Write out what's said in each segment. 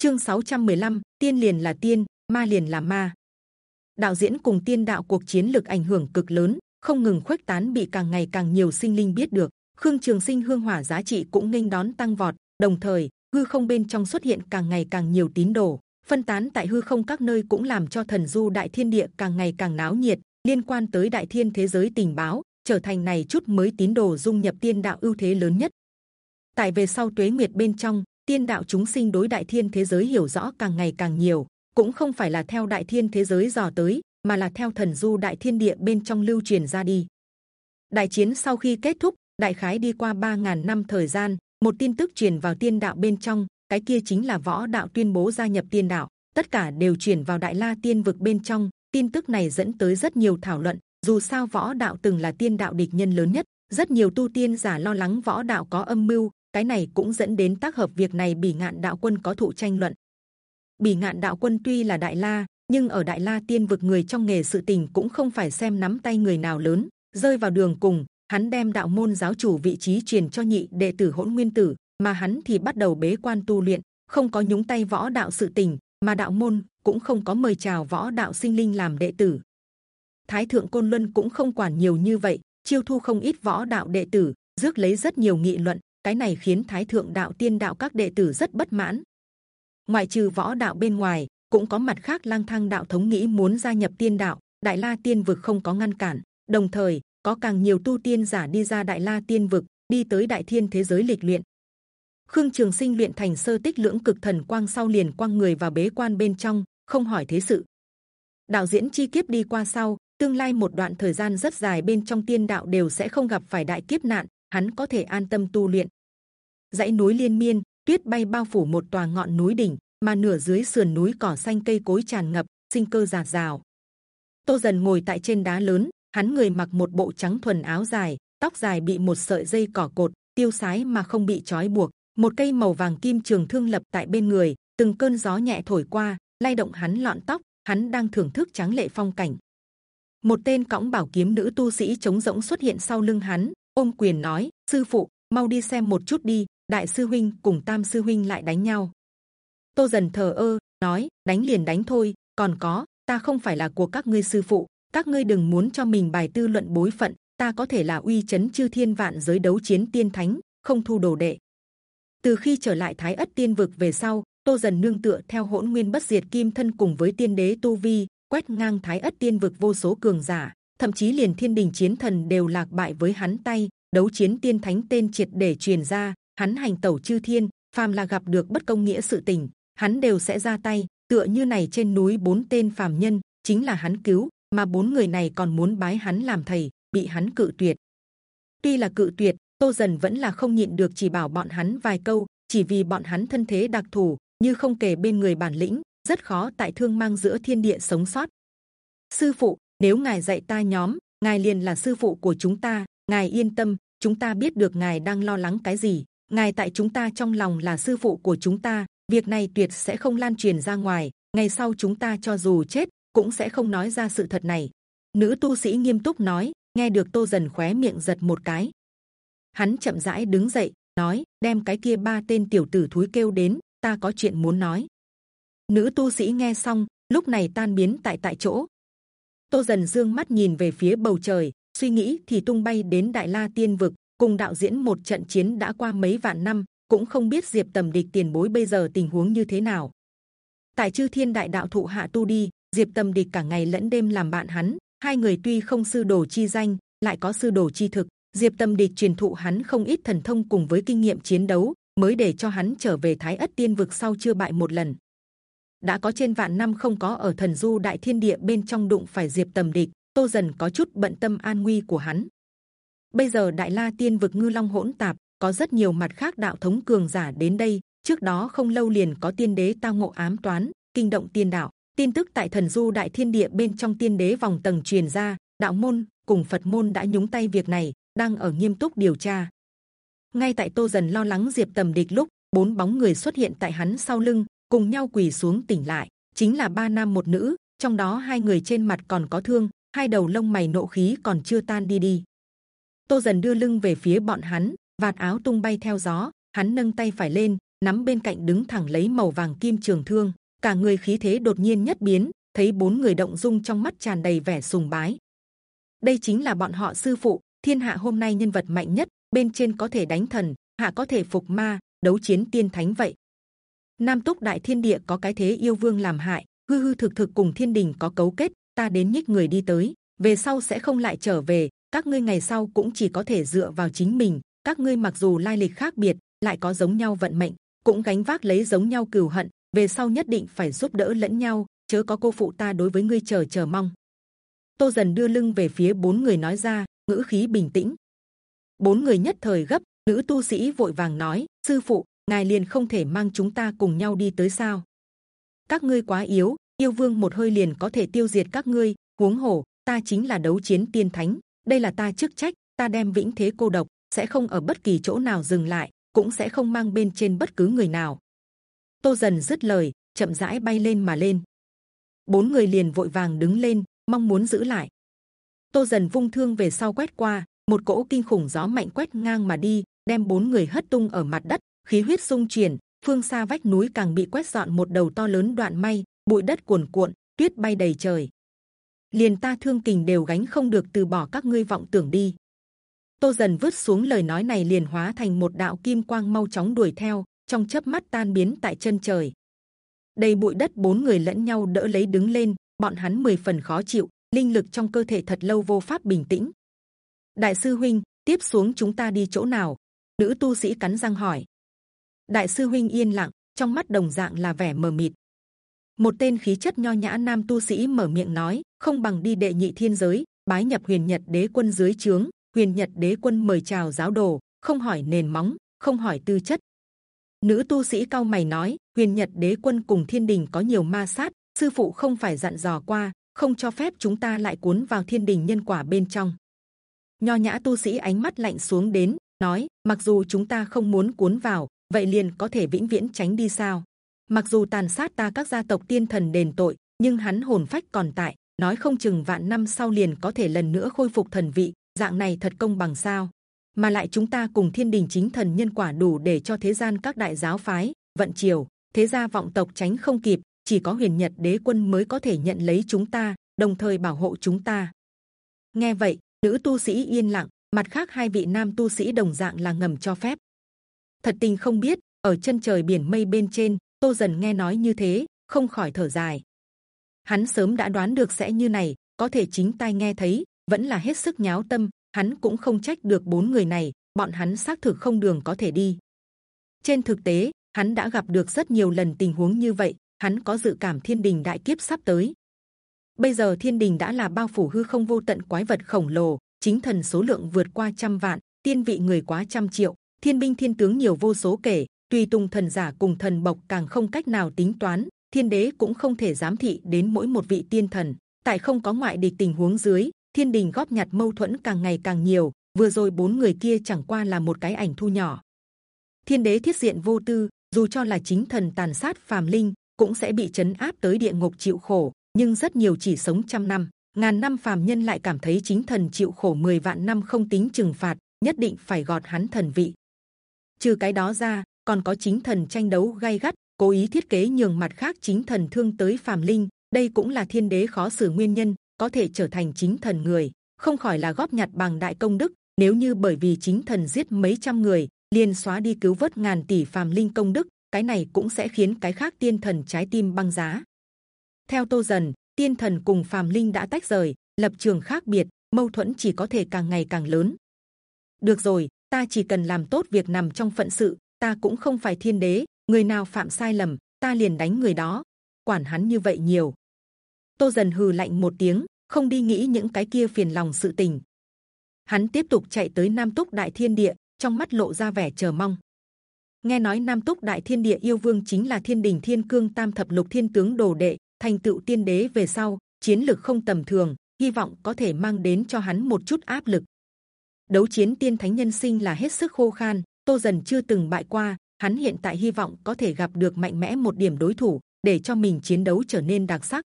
chương 615, tiên liền là tiên ma liền là ma. Đạo diễn cùng tiên đạo cuộc chiến lực ảnh hưởng cực lớn không ngừng khuếch tán bị càng ngày càng nhiều sinh linh biết được. Khương trường sinh hương hỏa giá trị cũng nghênh đón tăng vọt đồng thời hư không bên trong xuất hiện càng ngày càng nhiều tín đồ. Phân tán tại hư không các nơi cũng làm cho thần du đại thiên địa càng ngày càng náo nhiệt liên quan tới đại thiên thế giới tình báo trở thành này chút mới tín đồ dung nhập tiên đạo ưu thế lớn nhất. Tại về sau tuế nguyệt bên trong tiên đạo chúng sinh đối đại thiên thế giới hiểu rõ càng ngày càng nhiều, cũng không phải là theo đại thiên thế giới dò tới, mà là theo thần du đại thiên địa bên trong lưu truyền ra đi. Đại chiến sau khi kết thúc, đại khái đi qua 3.000 năm thời gian, một tin tức truyền vào tiên đạo bên trong, cái kia chính là võ đạo tuyên bố gia nhập tiên đạo, tất cả đều truyền vào đại la tiên vực bên trong. Tin tức này dẫn tới rất nhiều thảo luận, dù sao võ đạo từng là tiên đạo địch nhân lớn nhất, rất nhiều tu tiên giả lo lắng võ đạo có âm mưu cái này cũng dẫn đến tác hợp việc này bỉ ngạn đạo quân có thụ tranh luận. Bỉ ngạn đạo quân tuy là đại la, nhưng ở đại la tiên vực người trong nghề sự tình cũng không phải xem nắm tay người nào lớn. Rơi vào đường cùng, hắn đem đạo môn giáo chủ vị trí truyền cho nhị đệ tử hỗn nguyên tử, mà hắn thì bắt đầu bế quan tu luyện, không có nhúng tay võ đạo sự tình, mà đạo môn cũng không có mời chào võ đạo sinh linh làm đệ tử. Thái thượng côn luân cũng không quản nhiều như vậy, chiêu thu không ít võ đạo đệ tử, rước lấy rất nhiều nghị luận cái này khiến thái thượng đạo tiên đạo các đệ tử rất bất mãn. Ngoại trừ võ đạo bên ngoài, cũng có mặt khác lang thang đạo thống nghĩ muốn gia nhập tiên đạo, đại la tiên vực không có ngăn cản. Đồng thời, có càng nhiều tu tiên giả đi ra đại la tiên vực, đi tới đại thiên thế giới lịch luyện. Khương trường sinh luyện thành sơ tích lưỡng cực thần quang sau liền quang người vào bế quan bên trong, không hỏi thế sự. Đạo diễn chi kiếp đi qua sau, tương lai một đoạn thời gian rất dài bên trong tiên đạo đều sẽ không gặp phải đại kiếp nạn hắn có thể an tâm tu luyện. Dãy núi liên miên, tuyết bay bao phủ một tòa ngọn núi đỉnh, mà nửa dưới sườn núi cỏ xanh cây cối tràn ngập, sinh cơ giạt rào. Tô dần ngồi tại trên đá lớn, hắn người mặc một bộ trắng thuần áo dài, tóc dài bị một sợi dây cỏ cột, tiêu sái mà không bị trói buộc, một cây màu vàng kim trường thương lập tại bên người, từng cơn gió nhẹ thổi qua, lay động hắn lọn tóc, hắn đang thưởng thức tráng lệ phong cảnh. Một tên cõng bảo kiếm nữ tu sĩ chống rỗng xuất hiện sau lưng hắn ôm quyền nói, sư phụ, mau đi xem một chút đi, đại sư huynh cùng tam sư huynh lại đánh nhau. Tô dần thờ ơ, nói, đánh liền đánh thôi, còn có, ta không phải là của các ngươi sư phụ, các ngươi đừng muốn cho mình bài tư luận bối phận, ta có thể là uy chấn chư thiên vạn giới đấu chiến tiên thánh, không thu đồ đệ. Từ khi trở lại thái ất tiên vực về sau, tô dần nương tựa theo hỗn nguyên bất diệt kim thân cùng với tiên đế tu vi, quét ngang thái ất tiên vực vô số cường giả thậm chí liền thiên đình chiến thần đều lạc bại với hắn tay, đấu chiến tiên thánh tên triệt để truyền ra, hắn hành tẩu chư thiên, phàm là gặp được bất công nghĩa sự tình, hắn đều sẽ ra tay. Tựa như này trên núi bốn tên phàm nhân, chính là hắn cứu, mà bốn người này còn muốn bái hắn làm thầy, bị hắn cự tuyệt. Tuy là cự tuyệt, tô dần vẫn là không nhịn được chỉ bảo bọn hắn vài câu, chỉ vì bọn hắn thân thế đặc thù, như không kể bên người bản lĩnh, rất khó tại thương mang giữa thiên địa sống sót. Sư phụ nếu ngài dạy ta nhóm, ngài liền là sư phụ của chúng ta, ngài yên tâm, chúng ta biết được ngài đang lo lắng cái gì. Ngài tại chúng ta trong lòng là sư phụ của chúng ta, việc này tuyệt sẽ không lan truyền ra ngoài. Ngày sau chúng ta cho dù chết, cũng sẽ không nói ra sự thật này. Nữ tu sĩ nghiêm túc nói, nghe được tô dần khóe miệng giật một cái. Hắn chậm rãi đứng dậy, nói, đem cái kia ba tên tiểu tử thúi kêu đến, ta có chuyện muốn nói. Nữ tu sĩ nghe xong, lúc này tan biến tại tại chỗ tô dần dương mắt nhìn về phía bầu trời, suy nghĩ thì tung bay đến đại la tiên vực, cùng đạo diễn một trận chiến đã qua mấy vạn năm, cũng không biết diệp tầm địch tiền bối bây giờ tình huống như thế nào. Tại chư thiên đại đạo thụ hạ tu đi, diệp tầm địch cả ngày lẫn đêm làm bạn hắn, hai người tuy không sư đồ chi danh, lại có sư đồ chi thực, diệp tầm địch truyền thụ hắn không ít thần thông cùng với kinh nghiệm chiến đấu, mới để cho hắn trở về thái ất tiên vực sau chưa bại một lần đã có trên vạn năm không có ở thần du đại thiên địa bên trong đụng phải diệp tầm địch, tô dần có chút bận tâm an nguy của hắn. Bây giờ đại la tiên vực ngư long hỗn tạp, có rất nhiều mặt khác đạo thống cường giả đến đây, trước đó không lâu liền có tiên đế tao ngộ ám toán, kinh động tiên đạo. Tin tức tại thần du đại thiên địa bên trong tiên đế vòng tầng truyền ra, đạo môn cùng phật môn đã nhúng tay việc này, đang ở nghiêm túc điều tra. Ngay tại tô dần lo lắng diệp tầm địch lúc, bốn bóng người xuất hiện tại hắn sau lưng cùng nhau quỳ xuống tỉnh lại. Chính là ba nam một nữ, trong đó hai người trên mặt còn có thương, hai đầu lông mày nộ khí còn chưa tan đi đi. Tô dần đưa lưng về phía bọn hắn, vạt áo tung bay theo gió, hắn nâng tay phải lên, nắm bên cạnh đứng thẳng lấy màu vàng kim trường thương. Cả người khí thế đột nhiên nhất biến, thấy bốn người động dung trong mắt tràn đầy vẻ sùng bái. Đây chính là bọn họ sư phụ, thiên hạ hôm nay nhân vật mạnh nhất, bên trên có thể đánh thần, hạ có thể phục ma, đấu chiến tiên thánh vậy nam túc đại thiên địa có cái thế yêu vương làm hại, hư hư thực thực cùng thiên đình có cấu kết, ta đến nhích người đi tới, về sau sẽ không lại trở về, các ngươi ngày sau cũng chỉ có thể dựa vào chính mình, các ngươi mặc dù lai lịch khác biệt, lại có giống nhau vận mệnh, cũng gánh vác lấy giống nhau cừu hận, về sau nhất định phải giúp đỡ lẫn nhau, chớ có cô phụ ta đối với ngươi chờ chờ mong. Tô dần đưa lưng về phía bốn người nói ra, ngữ khí bình tĩnh. Bốn người nhất thời gấp, nữ tu sĩ vội vàng nói, sư phụ ngài liền không thể mang chúng ta cùng nhau đi tới sao? Các ngươi quá yếu, yêu vương một hơi liền có thể tiêu diệt các ngươi. Huống hồ, ta chính là đấu chiến tiên thánh, đây là ta chức trách, ta đem vĩnh thế cô độc sẽ không ở bất kỳ chỗ nào dừng lại, cũng sẽ không mang bên trên bất cứ người nào. Tô dần dứt lời, chậm rãi bay lên mà lên. Bốn người liền vội vàng đứng lên, mong muốn giữ lại. Tô dần vung thương về sau quét qua, một cỗ kinh khủng gió mạnh quét ngang mà đi, đem bốn người hất tung ở mặt đất khí huyết sung chuyển, phương xa vách núi càng bị quét dọn một đầu to lớn đoạn may, bụi đất cuồn cuộn, tuyết bay đầy trời. Liền ta thương kình đều gánh không được từ bỏ các ngươi vọng tưởng đi. Tô dần vứt xuống lời nói này liền hóa thành một đạo kim quang mau chóng đuổi theo, trong chớp mắt tan biến tại chân trời. Đầy bụi đất bốn người lẫn nhau đỡ lấy đứng lên, bọn hắn mười phần khó chịu, linh lực trong cơ thể thật lâu vô pháp bình tĩnh. Đại sư huynh, tiếp xuống chúng ta đi chỗ nào? Nữ tu sĩ cắn răng hỏi đại sư huynh yên lặng, trong mắt đồng dạng là vẻ mờ mịt. Một tên khí chất nho nhã nam tu sĩ mở miệng nói, không bằng đi đệ nhị thiên giới, bái nhập huyền nhật đế quân dưới trướng. Huyền nhật đế quân mời chào giáo đồ, không hỏi nền móng, không hỏi tư chất. Nữ tu sĩ cao mày nói, huyền nhật đế quân cùng thiên đình có nhiều ma sát, sư phụ không phải dặn dò qua, không cho phép chúng ta lại cuốn vào thiên đình nhân quả bên trong. Nho nhã tu sĩ ánh mắt lạnh xuống đến, nói, mặc dù chúng ta không muốn cuốn vào vậy liền có thể vĩnh viễn tránh đi sao? Mặc dù tàn sát ta các gia tộc tiên thần đền tội, nhưng hắn hồn phách còn tại, nói không chừng vạn năm sau liền có thể lần nữa khôi phục thần vị, dạng này thật công bằng sao? Mà lại chúng ta cùng thiên đình chính thần nhân quả đủ để cho thế gian các đại giáo phái, vận triều, thế gia vọng tộc tránh không kịp, chỉ có huyền nhật đế quân mới có thể nhận lấy chúng ta, đồng thời bảo hộ chúng ta. Nghe vậy, nữ tu sĩ yên lặng, mặt khác hai vị nam tu sĩ đồng dạng là ngầm cho phép thật tình không biết, ở chân trời biển mây bên trên, tô dần nghe nói như thế, không khỏi thở dài. Hắn sớm đã đoán được sẽ như này, có thể chính tai nghe thấy, vẫn là hết sức nháo tâm, hắn cũng không trách được bốn người này, bọn hắn xác thực không đường có thể đi. Trên thực tế, hắn đã gặp được rất nhiều lần tình huống như vậy, hắn có dự cảm thiên đình đại kiếp sắp tới. Bây giờ thiên đình đã là bao phủ hư không vô tận quái vật khổng lồ, chính thần số lượng vượt qua trăm vạn, tiên vị người quá trăm triệu thiên binh thiên tướng nhiều vô số kể, tùy tùng thần giả cùng thần bộc càng không cách nào tính toán, thiên đế cũng không thể giám thị đến mỗi một vị tiên thần. Tại không có ngoại địch tình huống dưới, thiên đình góp nhặt mâu thuẫn càng ngày càng nhiều, vừa rồi bốn người kia chẳng qua là một cái ảnh thu nhỏ. Thiên đế thiết diện vô tư, dù cho là chính thần tàn sát phàm linh, cũng sẽ bị chấn áp tới địa ngục chịu khổ, nhưng rất nhiều chỉ sống trăm năm, ngàn năm phàm nhân lại cảm thấy chính thần chịu khổ 10 vạn năm không tính trừng phạt, nhất định phải gọt hắn thần vị trừ cái đó ra, còn có chính thần tranh đấu gay gắt, cố ý thiết kế nhường mặt khác chính thần thương tới phàm linh. Đây cũng là thiên đế khó xử nguyên nhân, có thể trở thành chính thần người, không khỏi là góp nhặt bằng đại công đức. Nếu như bởi vì chính thần giết mấy trăm người, liền xóa đi cứu vớt ngàn tỷ phàm linh công đức, cái này cũng sẽ khiến cái khác tiên thần trái tim băng giá. Theo tô dần, tiên thần cùng phàm linh đã tách rời, lập trường khác biệt, mâu thuẫn chỉ có thể càng ngày càng lớn. Được rồi ta chỉ cần làm tốt việc nằm trong phận sự, ta cũng không phải thiên đế, người nào phạm sai lầm, ta liền đánh người đó. Quản hắn như vậy nhiều. Tô dần hừ lạnh một tiếng, không đi nghĩ những cái kia phiền lòng sự tình. Hắn tiếp tục chạy tới nam túc đại thiên địa, trong mắt lộ ra vẻ chờ mong. Nghe nói nam túc đại thiên địa yêu vương chính là thiên đình thiên cương tam thập lục thiên tướng đồ đệ, thành tựu tiên đế về sau, chiến lực không tầm thường, hy vọng có thể mang đến cho hắn một chút áp lực đấu chiến tiên thánh nhân sinh là hết sức khô khan, tô dần chưa từng bại qua, hắn hiện tại hy vọng có thể gặp được mạnh mẽ một điểm đối thủ để cho mình chiến đấu trở nên đặc sắc.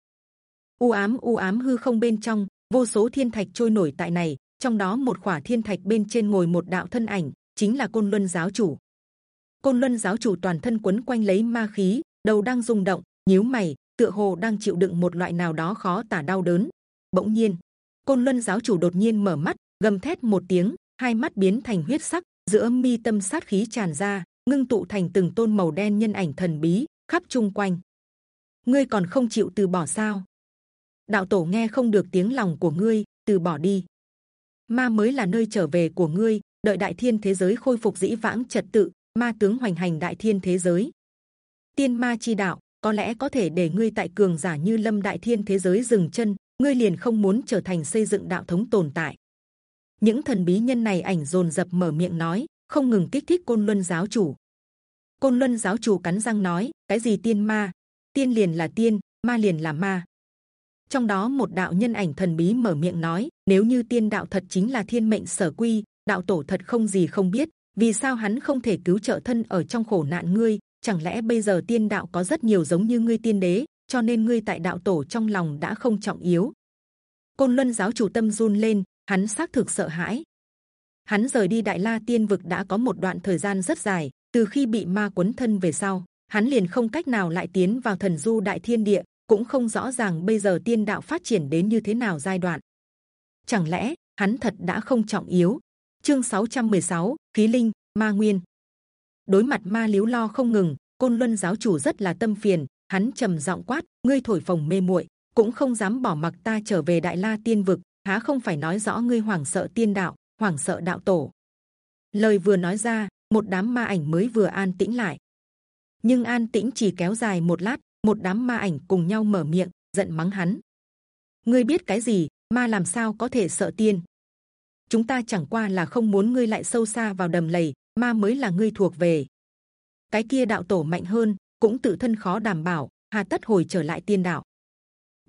U ám u ám hư không bên trong, vô số thiên thạch trôi nổi tại này, trong đó một khỏa thiên thạch bên trên ngồi một đạo thân ảnh, chính là côn luân giáo chủ. Côn luân giáo chủ toàn thân quấn quanh lấy ma khí, đầu đang rung động, nhíu mày, tựa hồ đang chịu đựng một loại nào đó khó tả đau đớn. Bỗng nhiên, côn luân giáo chủ đột nhiên mở mắt gầm thét một tiếng, hai mắt biến thành huyết sắc, giữa mi tâm sát khí tràn ra, ngưng tụ thành từng tôn màu đen nhân ảnh thần bí, khắp chung quanh. Ngươi còn không chịu từ bỏ sao? Đạo tổ nghe không được tiếng lòng của ngươi, từ bỏ đi. Ma mới là nơi trở về của ngươi, đợi đại thiên thế giới khôi phục dĩ vãng trật tự, ma tướng hoành hành đại thiên thế giới. Tiên ma chi đạo, có lẽ có thể để ngươi tại cường giả như lâm đại thiên thế giới dừng chân, ngươi liền không muốn trở thành xây dựng đạo thống tồn tại những thần bí nhân này ảnh dồn dập mở miệng nói, không ngừng kích thích côn luân giáo chủ. Côn luân giáo chủ cắn răng nói, cái gì tiên ma? Tiên liền là tiên, ma liền là ma. Trong đó một đạo nhân ảnh thần bí mở miệng nói, nếu như tiên đạo thật chính là thiên mệnh sở quy, đạo tổ thật không gì không biết, vì sao hắn không thể cứu trợ thân ở trong khổ nạn ngươi? Chẳng lẽ bây giờ tiên đạo có rất nhiều giống như ngươi tiên đế, cho nên ngươi tại đạo tổ trong lòng đã không trọng yếu? Côn luân giáo chủ tâm run lên hắn xác thực sợ hãi. Hắn rời đi đại la tiên vực đã có một đoạn thời gian rất dài. Từ khi bị ma quấn thân về sau hắn liền không cách nào lại tiến vào thần du đại thiên địa cũng không rõ ràng bây giờ tiên đạo phát triển đến như thế nào giai đoạn. Chẳng lẽ hắn thật đã không trọng yếu? Chương 616, khí linh ma nguyên. Đối mặt ma liếu lo không ngừng côn luân giáo chủ rất là tâm phiền. Hắn trầm giọng quát ngươi thổi phồng mê muội cũng không dám bỏ mặc ta trở về đại la tiên vực há không phải nói rõ ngươi hoảng sợ tiên đạo, hoảng sợ đạo tổ. Lời vừa nói ra, một đám ma ảnh mới vừa an tĩnh lại. Nhưng an tĩnh chỉ kéo dài một lát, một đám ma ảnh cùng nhau mở miệng, giận mắng hắn. Ngươi biết cái gì, ma làm sao có thể sợ tiên? Chúng ta chẳng qua là không muốn ngươi lại sâu xa vào đầm lầy, ma mới là ngươi thuộc về. Cái kia đạo tổ mạnh hơn, cũng tự thân khó đảm bảo, hà tất hồi trở lại tiên đạo.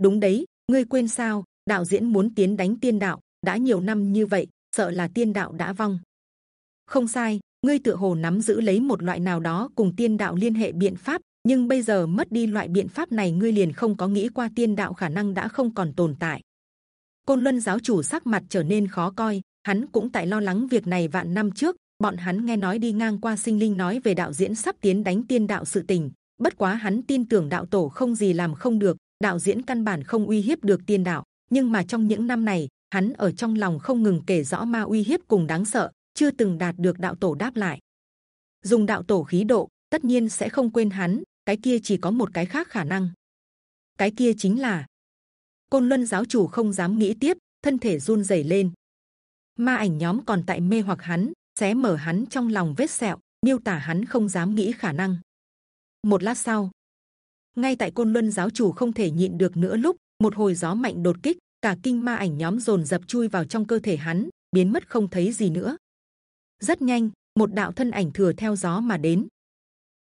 Đúng đấy, ngươi quên sao đạo diễn muốn tiến đánh tiên đạo, đã nhiều năm như vậy, sợ là tiên đạo đã vong. Không sai, ngươi tựa hồ nắm giữ lấy một loại nào đó cùng tiên đạo liên hệ biện pháp, nhưng bây giờ mất đi loại biện pháp này, ngươi liền không có nghĩ qua tiên đạo khả năng đã không còn tồn tại. Côn luân giáo chủ sắc mặt trở nên khó coi, hắn cũng tại lo lắng việc này vạn năm trước, bọn hắn nghe nói đi ngang qua sinh linh nói về đạo diễn sắp tiến đánh tiên đạo sự tình, bất quá hắn tin tưởng đạo tổ không gì làm không được, đạo diễn căn bản không uy hiếp được tiên đạo nhưng mà trong những năm này, hắn ở trong lòng không ngừng kể rõ ma uy hiếp cùng đáng sợ, chưa từng đạt được đạo tổ đáp lại. Dùng đạo tổ khí độ, tất nhiên sẽ không quên hắn, cái kia chỉ có một cái khác khả năng. Cái kia chính là, côn luân giáo chủ không dám nghĩ tiếp, thân thể run rẩy lên. Ma ảnh nhóm còn tại mê hoặc hắn, xé mở hắn trong lòng vết sẹo, miêu tả hắn không dám nghĩ khả năng. Một lát sau, ngay tại côn luân giáo chủ không thể nhịn được nữa lúc, một hồi gió mạnh đột kích cả kinh ma ảnh nhóm dồn dập chui vào trong cơ thể hắn, biến mất không thấy gì nữa. Rất nhanh, một đạo thân ảnh thừa theo gió mà đến.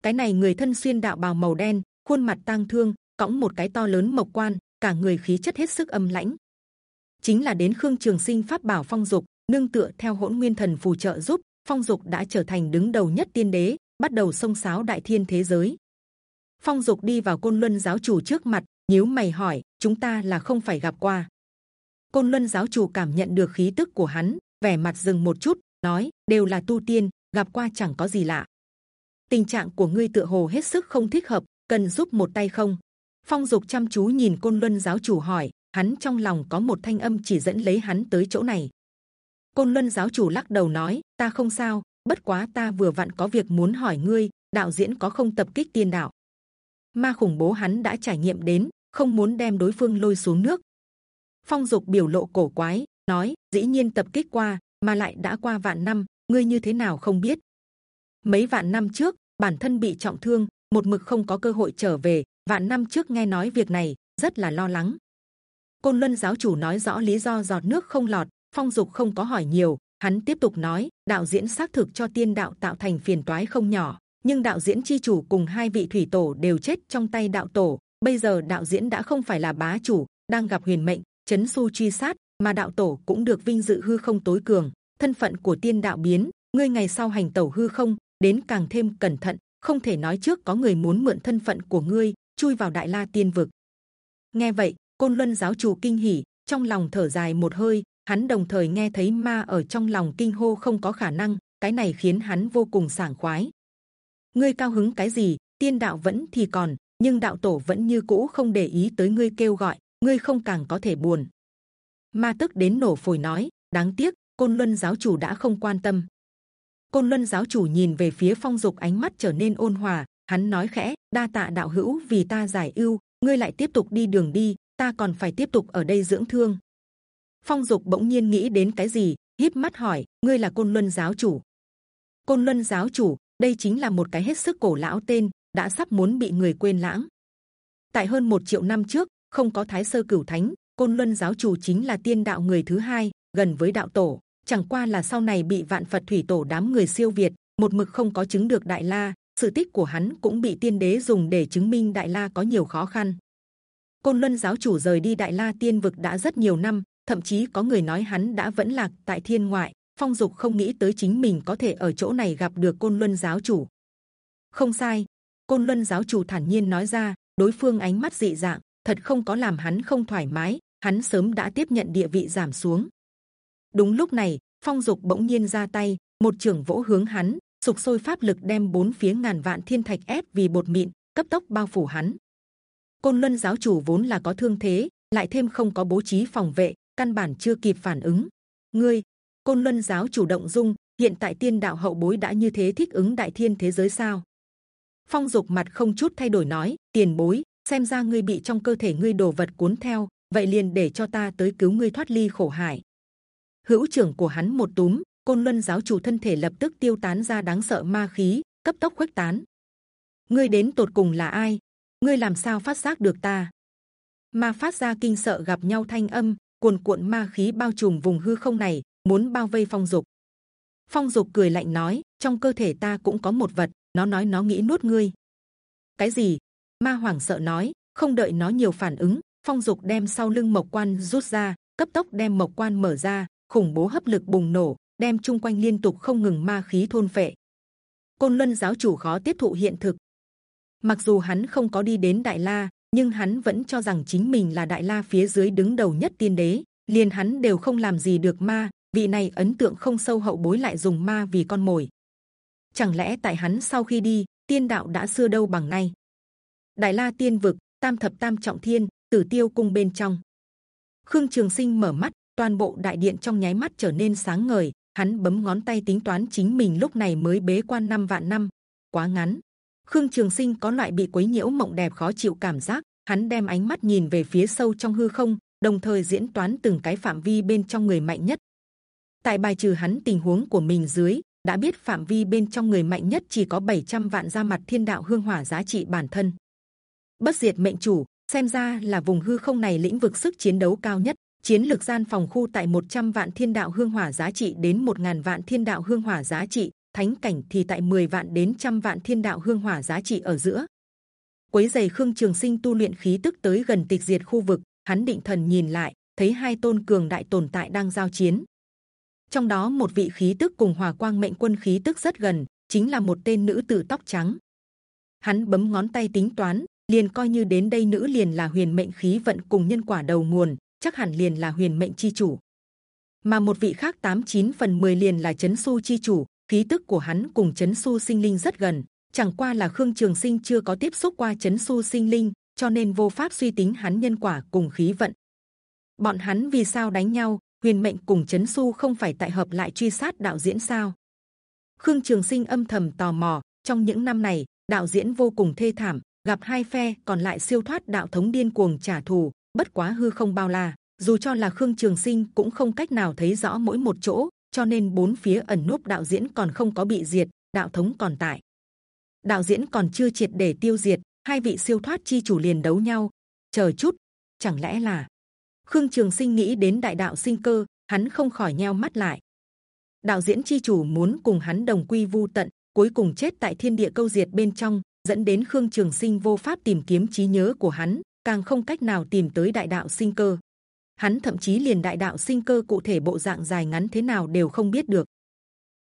Cái này người thân xuyên đạo bào màu đen, khuôn mặt tang thương, cõng một cái to lớn mộc quan, cả người khí chất hết sức âm lãnh. Chính là đến khương trường sinh pháp bảo phong dục, nương tựa theo hỗn nguyên thần phù trợ giúp, phong dục đã trở thành đứng đầu nhất tiên đế, bắt đầu sông sáo đại thiên thế giới. Phong dục đi vào côn luân giáo chủ trước mặt, nhíu mày hỏi, chúng ta là không phải gặp qua côn luân giáo chủ cảm nhận được khí tức của hắn, vẻ mặt dừng một chút, nói, đều là tu tiên, gặp qua chẳng có gì lạ. Tình trạng của ngươi tựa hồ hết sức không thích hợp, cần giúp một tay không? Phong dục chăm chú nhìn côn luân giáo chủ hỏi, hắn trong lòng có một thanh âm chỉ dẫn lấy hắn tới chỗ này. Côn luân giáo chủ lắc đầu nói, ta không sao, bất quá ta vừa vặn có việc muốn hỏi ngươi, đạo diễn có không tập kích tiên đạo? Ma khủng bố hắn đã trải nghiệm đến, không muốn đem đối phương lôi xuống nước phong dục biểu lộ cổ quái, nói, dĩ nhiên tập kích qua, mà lại đã qua vạn năm, ngươi như thế nào không biết? Mấy vạn năm trước, bản thân bị trọng thương, một mực không có cơ hội trở về. Vạn năm trước nghe nói việc này, rất là lo lắng. Côn luân giáo chủ nói rõ lý do giọt nước không lọt, phong dục không có hỏi nhiều. Hắn tiếp tục nói, đạo diễn xác thực cho tiên đạo tạo thành phiền toái không nhỏ, nhưng đạo diễn chi chủ cùng hai vị thủy tổ đều chết trong tay đạo tổ. Bây giờ đạo diễn đã không phải là bá chủ, đang gặp huyền mệnh chấn su truy sát, mà đạo tổ cũng được vinh dự hư không tối cường, thân phận của tiên đạo biến, ngươi ngày sau hành tẩu hư không, đến càng thêm cẩn thận, không thể nói trước có người muốn mượn thân phận của ngươi, chui vào đại la tiên vực. Nghe vậy, côn luân giáo chủ kinh hỉ, trong lòng thở dài một hơi, hắn đồng thời nghe thấy ma ở trong lòng kinh hô không có khả năng, cái này khiến hắn vô cùng sảng khoái. Ngươi cao hứng cái gì, tiên đạo vẫn thì còn, nhưng đạo tổ vẫn như cũ không để ý tới ngươi kêu gọi ngươi không càng có thể buồn. Ma tức đến nổ phổi nói, đáng tiếc, côn luân giáo chủ đã không quan tâm. Côn luân giáo chủ nhìn về phía phong dục ánh mắt trở nên ôn hòa, hắn nói khẽ, đa tạ đạo hữu vì ta giải ưu, ngươi lại tiếp tục đi đường đi, ta còn phải tiếp tục ở đây dưỡng thương. Phong dục bỗng nhiên nghĩ đến cái gì, híp mắt hỏi, ngươi là côn luân giáo chủ? Côn luân giáo chủ, đây chính là một cái hết sức cổ lão tên, đã sắp muốn bị người quên lãng. Tại hơn một triệu năm trước không có thái sơ cửu thánh, côn luân giáo chủ chính là tiên đạo người thứ hai, gần với đạo tổ. Chẳng qua là sau này bị vạn phật thủy tổ đám người siêu việt, một mực không có chứng được đại la, sự tích của hắn cũng bị tiên đế dùng để chứng minh đại la có nhiều khó khăn. Côn luân giáo chủ rời đi đại la tiên vực đã rất nhiều năm, thậm chí có người nói hắn đã vẫn lạc tại thiên ngoại, phong dục không nghĩ tới chính mình có thể ở chỗ này gặp được côn luân giáo chủ. Không sai. Côn luân giáo chủ thản nhiên nói ra, đối phương ánh mắt dị dạng thật không có làm hắn không thoải mái, hắn sớm đã tiếp nhận địa vị giảm xuống. Đúng lúc này, phong dục bỗng nhiên ra tay, một trưởng vỗ hướng hắn, sục sôi pháp lực đem bốn phía ngàn vạn thiên thạch ép vì bột mịn, cấp tốc bao phủ hắn. Côn luân giáo chủ vốn là có thương thế, lại thêm không có bố trí phòng vệ, căn bản chưa kịp phản ứng. Ngươi, côn luân giáo chủ động dung, hiện tại tiên đạo hậu bối đã như thế thích ứng đại thiên thế giới sao? Phong dục mặt không chút thay đổi nói, tiền bối xem ra ngươi bị trong cơ thể ngươi đồ vật cuốn theo, vậy liền để cho ta tới cứu ngươi thoát ly khổ hải. Hữu trưởng của hắn một túm, côn luân giáo chủ thân thể lập tức tiêu tán ra đáng sợ ma khí, cấp tốc khuếch tán. Ngươi đến tột cùng là ai? Ngươi làm sao phát giác được ta? Ma phát ra kinh sợ gặp nhau thanh âm, cuồn cuộn ma khí bao trùm vùng hư không này, muốn bao vây phong dục. Phong dục cười lạnh nói, trong cơ thể ta cũng có một vật, nó nói nó nghĩ nuốt ngươi. Cái gì? Ma Hoàng sợ nói, không đợi nó nhiều phản ứng, phong dục đem sau lưng mộc quan rút ra, cấp tốc đem mộc quan mở ra, khủng bố hấp lực bùng nổ, đem chung quanh liên tục không ngừng ma khí thôn phệ. Côn luân giáo chủ khó tiếp thụ hiện thực. Mặc dù hắn không có đi đến đại la, nhưng hắn vẫn cho rằng chính mình là đại la phía dưới đứng đầu nhất tiên đế, liền hắn đều không làm gì được ma, vị này ấn tượng không sâu hậu bối lại dùng ma vì con mồi. Chẳng lẽ tại hắn sau khi đi, tiên đạo đã xưa đâu bằng nay? Đại la tiên vực, tam thập tam trọng thiên, tử tiêu cung bên trong. Khương trường sinh mở mắt, toàn bộ đại điện trong nháy mắt trở nên sáng ngời, hắn bấm ngón tay tính toán chính mình lúc này mới bế quan năm vạn năm. Quá ngắn. Khương trường sinh có loại bị quấy nhiễu mộng đẹp khó chịu cảm giác, hắn đem ánh mắt nhìn về phía sâu trong hư không, đồng thời diễn toán từng cái phạm vi bên trong người mạnh nhất. Tại bài trừ hắn tình huống của mình dưới, đã biết phạm vi bên trong người mạnh nhất chỉ có 700 vạn ra mặt thiên đạo hương hỏa giá trị bản thân bất diệt mệnh chủ, xem ra là vùng hư không này lĩnh vực sức chiến đấu cao nhất. Chiến lược gian phòng khu tại 100 vạn thiên đạo hương hỏa giá trị đến 1.000 vạn thiên đạo hương hỏa giá trị, thánh cảnh thì tại 10 vạn đến trăm vạn thiên đạo hương hỏa giá trị ở giữa. Quấy giày khương trường sinh tu luyện khí tức tới gần tịch diệt khu vực, hắn định thần nhìn lại, thấy hai tôn cường đại tồn tại đang giao chiến. Trong đó một vị khí tức cùng hòa quang mệnh quân khí tức rất gần, chính là một tên nữ tử tóc trắng. Hắn bấm ngón tay tính toán liền coi như đến đây nữ liền là huyền mệnh khí vận cùng nhân quả đầu nguồn, chắc hẳn liền là huyền mệnh chi chủ. Mà một vị khác tám chín phần 10 liền là chấn su chi chủ, khí tức của hắn cùng chấn su sinh linh rất gần. Chẳng qua là khương trường sinh chưa có tiếp xúc qua chấn su sinh linh, cho nên vô pháp suy tính hắn nhân quả cùng khí vận. Bọn hắn vì sao đánh nhau, huyền mệnh cùng chấn su không phải tại hợp lại truy sát đạo diễn sao? Khương trường sinh âm thầm tò mò, trong những năm này, đạo diễn vô cùng thê thảm gặp hai phe còn lại siêu thoát đạo thống điên cuồng trả thù, bất quá hư không bao la. Dù cho là khương trường sinh cũng không cách nào thấy rõ mỗi một chỗ, cho nên bốn phía ẩn núp đạo diễn còn không có bị diệt, đạo thống còn tại. Đạo diễn còn chưa triệt để tiêu diệt, hai vị siêu thoát chi chủ liền đấu nhau. Chờ chút, chẳng lẽ là khương trường sinh nghĩ đến đại đạo sinh cơ, hắn không khỏi nheo mắt lại. Đạo diễn chi chủ muốn cùng hắn đồng quy vu tận, cuối cùng chết tại thiên địa câu diệt bên trong dẫn đến khương trường sinh vô pháp tìm kiếm trí nhớ của hắn, càng không cách nào tìm tới đại đạo sinh cơ. Hắn thậm chí liền đại đạo sinh cơ cụ thể bộ dạng dài ngắn thế nào đều không biết được.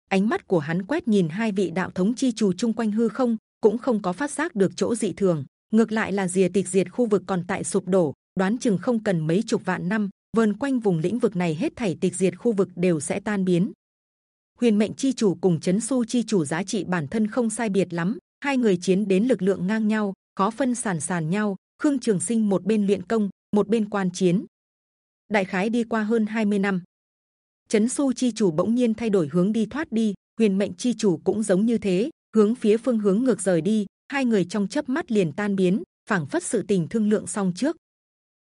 Ánh mắt của hắn quét nhìn hai vị đạo thống chi chủ chung quanh hư không, cũng không có phát giác được chỗ dị thường, ngược lại là rìa tịch diệt khu vực còn tại sụp đổ, đoán chừng không cần mấy chục vạn năm vườn quanh vùng lĩnh vực này hết thảy tịch diệt khu vực đều sẽ tan biến. Huyền mệnh chi chủ cùng chấn su chi chủ giá trị bản thân không sai biệt lắm hai người chiến đến lực lượng ngang nhau khó phân sàn sàn nhau, khương trường sinh một bên luyện công, một bên quan chiến. Đại khái đi qua hơn 20 năm. Chấn su chi chủ bỗng nhiên thay đổi hướng đi thoát đi, huyền mệnh chi chủ cũng giống như thế, hướng phía phương hướng ngược rời đi, hai người trong chớp mắt liền tan biến, phảng phất sự tình thương lượng xong trước.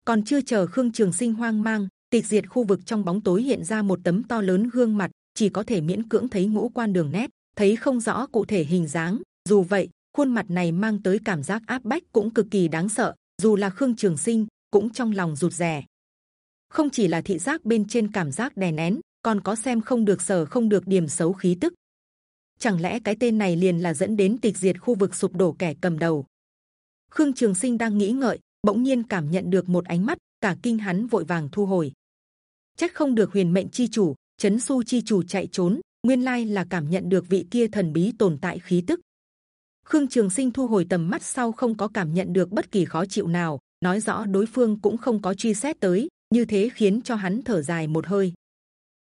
Còn chưa chờ khương trường sinh hoang mang, tịch diệt khu vực trong bóng tối hiện ra một tấm to lớn gương mặt, chỉ có thể miễn cưỡng thấy ngũ quan đường nét, thấy không rõ cụ thể hình dáng dù vậy, khuôn mặt này mang tới cảm giác áp bách cũng cực kỳ đáng sợ, dù là khương trường sinh cũng trong lòng rụt rè. Không chỉ là thị giác bên trên cảm giác đè nén, còn có xem không được sở không được điểm xấu khí tức. Chẳng lẽ cái tên này liền là dẫn đến tịch diệt khu vực sụp đổ kẻ cầm đầu? Khương trường sinh đang nghĩ ngợi, bỗng nhiên cảm nhận được một ánh mắt, cả kinh hắn vội vàng thu hồi. Chắc không được huyền mệnh chi chủ, chấn su chi chủ chạy trốn, nguyên lai là cảm nhận được vị kia thần bí tồn tại khí tức khương trường sinh thu hồi tầm mắt sau không có cảm nhận được bất kỳ khó chịu nào, nói rõ đối phương cũng không có truy xét tới, như thế khiến cho hắn thở dài một hơi.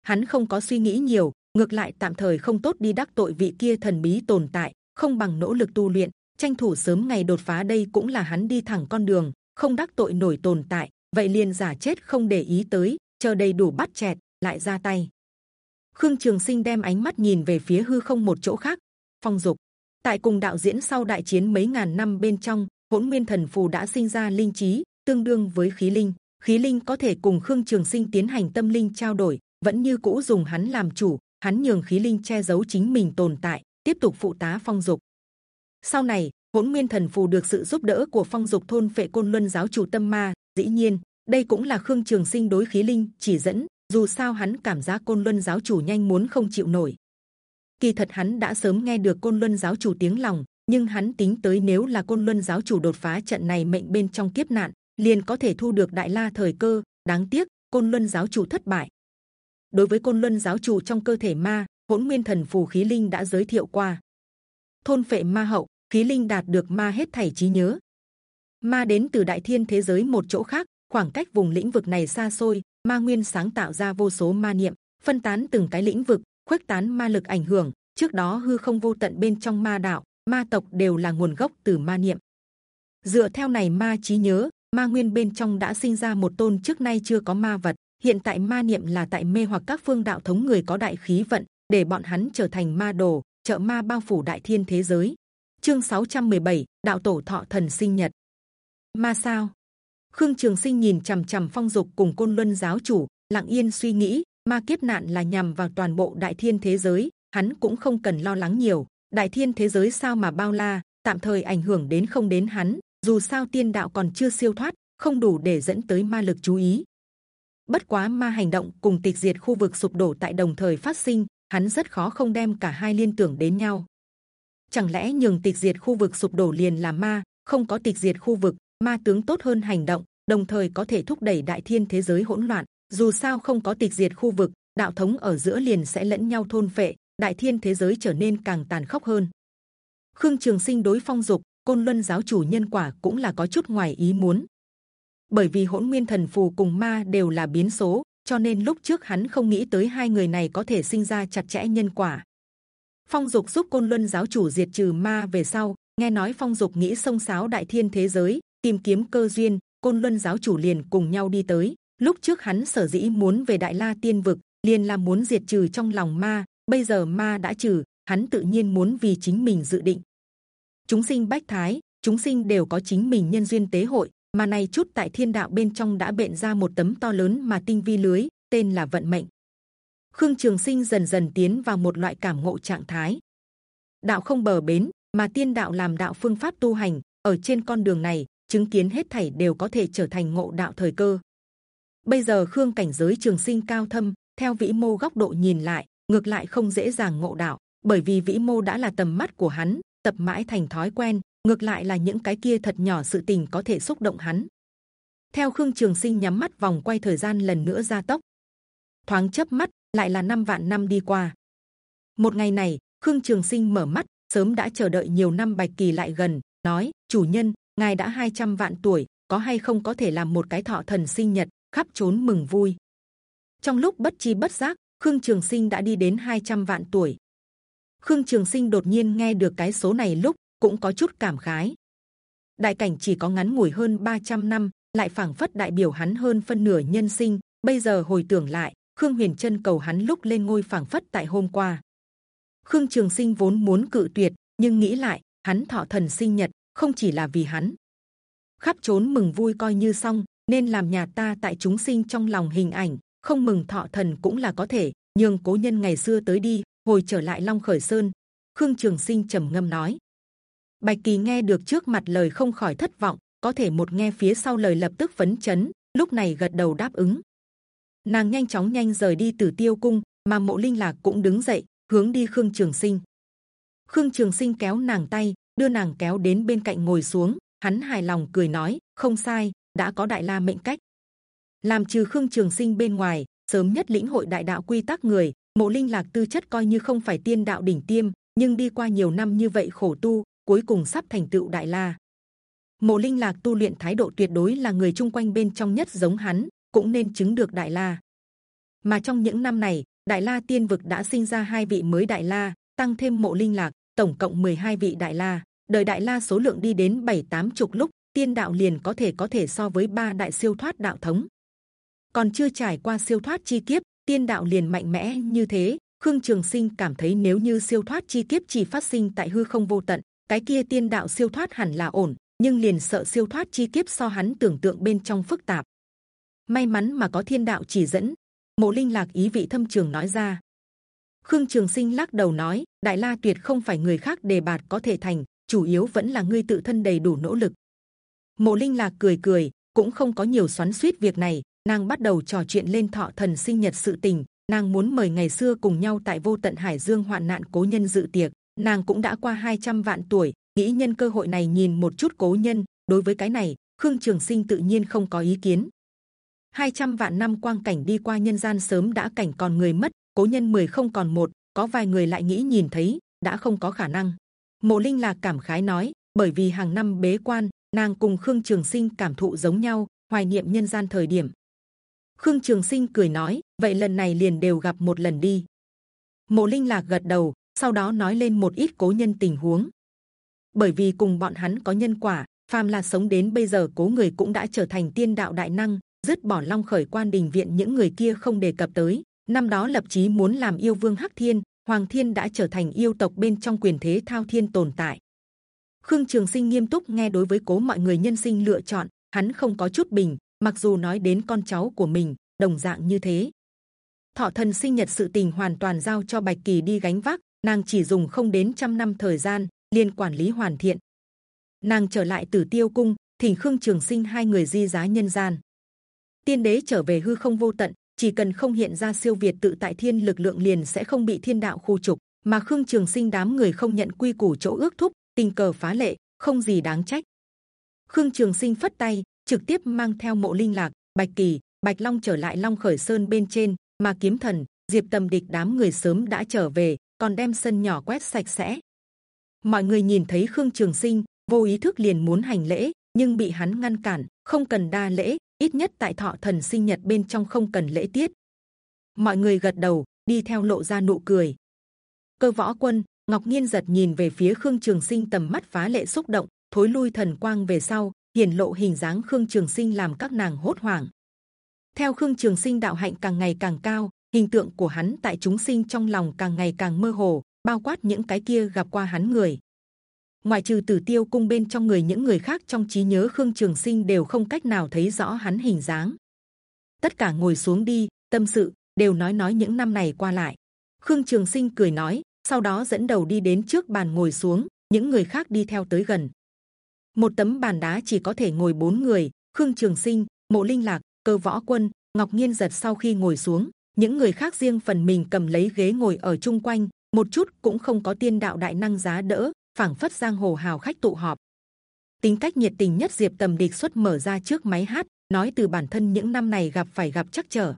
Hắn không có suy nghĩ nhiều, ngược lại tạm thời không tốt đi đắc tội vị kia thần bí tồn tại, không bằng nỗ lực tu luyện, tranh thủ sớm ngày đột phá đây cũng là hắn đi thẳng con đường, không đắc tội nổi tồn tại, vậy liền giả chết không để ý tới, chờ đầy đủ bắt chẹt, lại ra tay. Khương trường sinh đem ánh mắt nhìn về phía hư không một chỗ khác. Phong dục tại cùng đạo diễn sau đại chiến mấy ngàn năm bên trong, hỗn nguyên thần phù đã sinh ra linh trí, tương đương với khí linh. Khí linh có thể cùng khương trường sinh tiến hành tâm linh trao đổi, vẫn như cũ dùng hắn làm chủ, hắn nhường khí linh che giấu chính mình tồn tại, tiếp tục phụ tá phong dục. Sau này, hỗn nguyên thần phù được sự giúp đỡ của phong dục thôn phệ côn luân giáo chủ tâm ma. Dĩ nhiên, đây cũng là khương trường sinh đối khí linh chỉ dẫn, dù sao hắn cảm giác côn luân giáo chủ nhanh muốn không chịu nổi kỳ thật hắn đã sớm nghe được côn luân giáo chủ tiếng lòng, nhưng hắn tính tới nếu là côn luân giáo chủ đột phá trận này mệnh bên trong kiếp nạn, liền có thể thu được đại la thời cơ. Đáng tiếc, côn luân giáo chủ thất bại. Đối với côn luân giáo chủ trong cơ thể ma, hỗn nguyên thần phù khí linh đã giới thiệu qua. Thôn phệ ma hậu, khí linh đạt được ma hết thảy trí nhớ. Ma đến từ đại thiên thế giới một chỗ khác, khoảng cách vùng lĩnh vực này xa xôi, ma nguyên sáng tạo ra vô số ma niệm, phân tán từng cái lĩnh vực khuếch tán ma lực ảnh hưởng. Trước đó hư không vô tận bên trong ma đạo ma tộc đều là nguồn gốc từ ma niệm. Dựa theo này ma trí nhớ ma nguyên bên trong đã sinh ra một tôn trước nay chưa có ma vật. Hiện tại ma niệm là tại mê hoặc các phương đạo thống người có đại khí vận để bọn hắn trở thành ma đồ trợ ma bao phủ đại thiên thế giới. Chương 617, đạo tổ thọ thần sinh nhật. Ma sao? Khương trường sinh nhìn c h ầ m c h ầ m phong dục cùng côn luân giáo chủ lặng yên suy nghĩ ma kiếp nạn là nhằm vào toàn bộ đại thiên thế giới, hắn cũng không cần lo lắng nhiều. Đại thiên thế giới sao mà bao la, tạm thời ảnh hưởng đến không đến hắn, dù sao tiên đạo còn chưa siêu thoát, không đủ để dẫn tới ma lực chú ý. Bất quá ma hành động cùng tịch diệt khu vực sụp đổ tại đồng thời phát sinh, hắn rất khó không đem cả hai liên tưởng đến nhau. Chẳng lẽ nhường tịch diệt khu vực sụp đổ liền là ma, không có tịch diệt khu vực, ma tướng tốt hơn hành động, đồng thời có thể thúc đẩy đại thiên thế giới hỗn loạn? Dù sao không có tịch diệt khu vực, đạo thống ở giữa liền sẽ lẫn nhau thôn phệ, đại thiên thế giới trở nên càng tàn khốc hơn. Khương trường sinh đối phong dục, côn luân giáo chủ nhân quả cũng là có chút ngoài ý muốn. Bởi vì hỗn nguyên thần phù cùng ma đều là biến số, cho nên lúc trước hắn không nghĩ tới hai người này có thể sinh ra chặt chẽ nhân quả. Phong dục giúp côn luân giáo chủ diệt trừ ma về sau, nghe nói phong dục nghĩ sông sáo đại thiên thế giới, tìm kiếm cơ duyên, côn luân giáo chủ liền cùng nhau đi tới lúc trước hắn sở dĩ muốn về đại la tiên vực liền là muốn diệt trừ trong lòng ma, bây giờ ma đã trừ, hắn tự nhiên muốn vì chính mình dự định. Chúng sinh bách thái, chúng sinh đều có chính mình nhân duyên tế hội, mà này chút tại thiên đạo bên trong đã bện ra một tấm to lớn mà tinh vi lưới, tên là vận mệnh. Khương trường sinh dần dần tiến vào một loại cảm ngộ trạng thái. Đạo không bờ bến, mà tiên đạo làm đạo phương pháp tu hành, ở trên con đường này, chứng kiến hết thảy đều có thể trở thành ngộ đạo thời cơ bây giờ khương cảnh giới trường sinh cao thâm, theo vĩ mô góc độ nhìn lại, ngược lại không dễ dàng ngộ đạo, bởi vì vĩ mô đã là tầm mắt của hắn, tập mãi thành thói quen, ngược lại là những cái kia thật nhỏ sự tình có thể xúc động hắn. Theo khương trường sinh nhắm mắt vòng quay thời gian lần nữa gia tốc. Thoáng chớp mắt, lại là năm vạn năm đi qua. Một ngày này, khương trường sinh mở mắt, sớm đã chờ đợi nhiều năm bạch kỳ lại gần, nói, chủ nhân, ngài đã 200 vạn tuổi, có hay không có thể làm một cái thọ thần sinh nhật? Khắp trốn mừng vui trong lúc bất chi bất giác khương trường sinh đã đi đến 200 vạn tuổi khương trường sinh đột nhiên nghe được cái số này lúc cũng có chút cảm khái. Đại cảnh chỉ có ngắn ngủi hơn 300 năm, lại phảng phất đại biểu hắn hơn phân nửa nhân sinh. Bây giờ hồi tưởng lại, Khương Huyền Trân cầu hắn lúc lên ngôi phảng phất tại hôm qua. Khương Trường Sinh vốn muốn cự tuyệt, nhưng nghĩ lại, hắn thọ thần sinh nhật không chỉ là vì hắn, khắp trốn mừng vui coi như xong, nên làm nhà ta tại chúng sinh trong lòng hình ảnh, không mừng thọ thần cũng là có thể. Nhưng cố nhân ngày xưa tới đi, hồi trở lại Long Khởi Sơn, Khương Trường Sinh trầm ngâm nói. Bạch Kỳ nghe được trước mặt lời không khỏi thất vọng, có thể một nghe phía sau lời lập tức phấn chấn, lúc này gật đầu đáp ứng. Nàng nhanh chóng nhanh rời đi từ Tiêu Cung, mà Mộ Linh Lạc cũng đứng dậy, hướng đi Khương Trường Sinh. Khương Trường Sinh kéo nàng tay, đưa nàng kéo đến bên cạnh ngồi xuống. Hắn hài lòng cười nói, không sai, đã có Đại La mệnh cách. Làm trừ Khương Trường Sinh bên ngoài, sớm nhất lĩnh hội đại đạo quy tắc người, Mộ Linh Lạc tư chất coi như không phải tiên đạo đỉnh tiêm, nhưng đi qua nhiều năm như vậy khổ tu, cuối cùng sắp thành tựu Đại La. Mộ Linh Lạc tu luyện thái độ tuyệt đối là người chung quanh bên trong nhất giống hắn, cũng nên chứng được Đại La. Mà trong những năm này, Đại La Tiên vực đã sinh ra hai vị mới Đại La, tăng thêm Mộ Linh Lạc, tổng cộng 12 vị Đại La. Đời Đại La số lượng đi đến bảy tám chục lúc, tiên đạo liền có thể có thể so với ba đại siêu thoát đạo thống. Còn chưa trải qua siêu thoát chi kiếp, tiên đạo liền mạnh mẽ như thế. Khương Trường Sinh cảm thấy nếu như siêu thoát chi kiếp chỉ phát sinh tại hư không vô tận, cái kia tiên đạo siêu thoát hẳn là ổn, nhưng liền sợ siêu thoát chi kiếp so hắn tưởng tượng bên trong phức tạp. May mắn mà có thiên đạo chỉ dẫn. Mộ Linh lạc ý vị thâm trường nói ra. Khương Trường Sinh lắc đầu nói, Đại La Tuyệt không phải người khác đề bạt có thể thành, chủ yếu vẫn là ngươi tự thân đầy đủ nỗ lực. Mộ Linh lạc cười cười, cũng không có nhiều xoắn xuýt việc này. Nàng bắt đầu trò chuyện lên thọ thần sinh nhật sự tình. Nàng muốn mời ngày xưa cùng nhau tại vô tận hải dương hoạn nạn cố nhân dự tiệc. Nàng cũng đã qua 200 vạn tuổi, nghĩ nhân cơ hội này nhìn một chút cố nhân. Đối với cái này, Khương Trường Sinh tự nhiên không có ý kiến. 200 vạn năm quang cảnh đi qua nhân gian sớm đã cảnh còn người mất, cố nhân mười không còn một, có vài người lại nghĩ nhìn thấy, đã không có khả năng. Mộ Linh là cảm khái nói, bởi vì hàng năm bế quan, nàng cùng Khương Trường Sinh cảm thụ giống nhau, hoài niệm nhân gian thời điểm. Khương Trường Sinh cười nói, vậy lần này liền đều gặp một lần đi. Mộ Linh lạc gật đầu, sau đó nói lên một ít cố nhân tình huống. Bởi vì cùng bọn hắn có nhân quả, phàm là sống đến bây giờ cố người cũng đã trở thành tiên đạo đại năng, dứt bỏ long khởi quan đình viện những người kia không đề cập tới. Năm đó lập chí muốn làm yêu vương Hắc Thiên, Hoàng Thiên đã trở thành yêu tộc bên trong quyền thế thao thiên tồn tại. Khương Trường Sinh nghiêm túc nghe đối với cố mọi người nhân sinh lựa chọn, hắn không có chút bình. Mặc dù nói đến con cháu của mình, đồng dạng như thế. Thọ thần sinh nhật sự tình hoàn toàn giao cho Bạch Kỳ đi gánh vác, nàng chỉ dùng không đến trăm năm thời gian liên quản lý hoàn thiện. Nàng trở lại Tử Tiêu Cung, thỉnh Khương Trường Sinh hai người di giá nhân gian. Tiên đế trở về hư không vô tận, chỉ cần không hiện ra siêu việt tự tại thiên lực lượng liền sẽ không bị thiên đạo khu trục. Mà Khương Trường Sinh đám người không nhận quy củ chỗ ước thúc, tình cờ phá lệ, không gì đáng trách. Khương Trường Sinh phất tay, trực tiếp mang theo mộ linh lạc, bạch kỳ, bạch long trở lại Long Khởi Sơn bên trên, mà kiếm thần, diệp tầm địch đám người sớm đã trở về, còn đem sân nhỏ quét sạch sẽ. Mọi người nhìn thấy Khương Trường Sinh, vô ý thức liền muốn hành lễ, nhưng bị hắn ngăn cản, không cần đa lễ, ít nhất tại thọ thần sinh nhật bên trong không cần lễ tiết. Mọi người gật đầu, đi theo lộ ra nụ cười. Cơ võ quân, Ngọc Nhiên giật nhìn về phía Khương Trường Sinh tầm mắt phá lệ xúc động, thối lui thần quang về sau, hiển lộ hình dáng Khương Trường Sinh làm các nàng hốt hoảng. Theo Khương Trường Sinh đạo hạnh càng ngày càng cao, hình tượng của hắn tại chúng sinh trong lòng càng ngày càng mơ hồ, bao quát những cái kia gặp qua hắn người. Ngoại trừ Tử Tiêu cung bên trong người những người khác trong trí nhớ Khương Trường Sinh đều không cách nào thấy rõ hắn hình dáng. Tất cả ngồi xuống đi, tâm sự đều nói nói những năm này qua lại. Khương Trường Sinh cười nói, sau đó dẫn đầu đi đến trước bàn ngồi xuống, những người khác đi theo tới gần. Một tấm bàn đá chỉ có thể ngồi bốn người. Khương Trường Sinh, Mộ Linh Lạc, Cơ Võ Quân, Ngọc Nhiên giật sau khi ngồi xuống, những người khác riêng phần mình cầm lấy ghế ngồi ở chung quanh, một chút cũng không có tiên đạo đại năng giá đỡ, phảng phất giang hồ hào khách tụ họp. Tính cách nhiệt tình nhất diệp tầm địch xuất mở ra trước máy hát, nói từ bản thân những năm này gặp phải gặp chắc trở.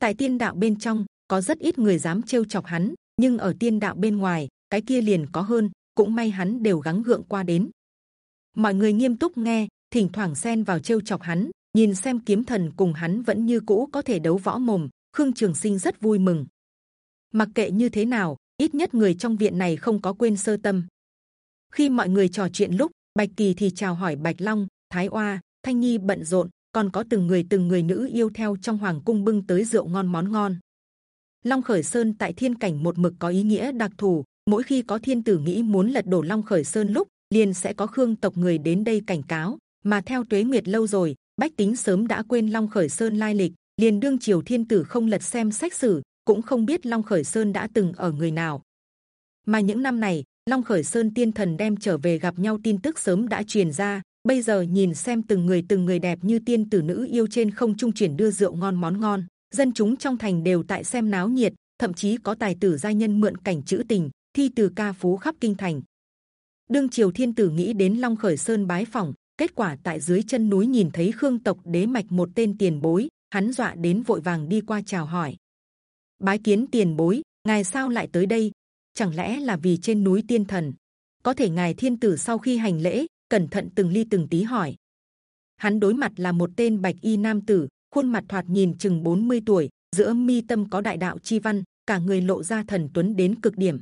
Tại tiên đạo bên trong có rất ít người dám trêu chọc hắn, nhưng ở tiên đạo bên ngoài cái kia liền có hơn, cũng may hắn đều gắng gượng qua đến. Mọi người nghiêm túc nghe, thỉnh thoảng xen vào trêu chọc hắn, nhìn xem kiếm thần cùng hắn vẫn như cũ có thể đấu võ mồm. Khương Trường Sinh rất vui mừng. Mặc kệ như thế nào, ít nhất người trong viện này không có quên sơ tâm. khi mọi người trò chuyện lúc bạch kỳ thì chào hỏi bạch long thái oa thanh nhi bận rộn còn có từng người từng người nữ yêu theo trong hoàng cung bưng tới rượu ngon món ngon long khởi sơn tại thiên cảnh một mực có ý nghĩa đặc thù. Mỗi khi có thiên tử nghĩ muốn lật đổ long khởi sơn lúc, liền sẽ có khương tộc người đến đây cảnh cáo. Mà theo tuế nguyệt lâu rồi, bách tính sớm đã quên long khởi sơn lai lịch, liền đương triều thiên tử không lật xem sách sử cũng không biết long khởi sơn đã từng ở người nào. Mà những năm này, long khởi sơn tiên thần đem trở về gặp nhau tin tức sớm đã truyền ra. Bây giờ nhìn xem từng người từng người đẹp như tiên tử nữ yêu trên không trung chuyển đưa rượu ngon món ngon dân chúng trong thành đều tại xem náo nhiệt, thậm chí có tài tử gia nhân mượn cảnh chữ tình, thi từ ca phú khắp kinh thành. Đương triều thiên tử nghĩ đến long khởi sơn bái phỏng, kết quả tại dưới chân núi nhìn thấy khương tộc đế mạch một tên tiền bối, hắn dọa đến vội vàng đi qua chào hỏi. Bái kiến tiền bối, ngài sao lại tới đây? Chẳng lẽ là vì trên núi tiên thần? Có thể ngài thiên tử sau khi hành lễ, cẩn thận từng ly từng tí hỏi. Hắn đối mặt là một tên bạch y nam tử khuôn mặt thoạt nhìn chừng 40 tuổi, giữa mi tâm có đại đạo chi văn, cả người lộ ra thần tuấn đến cực điểm.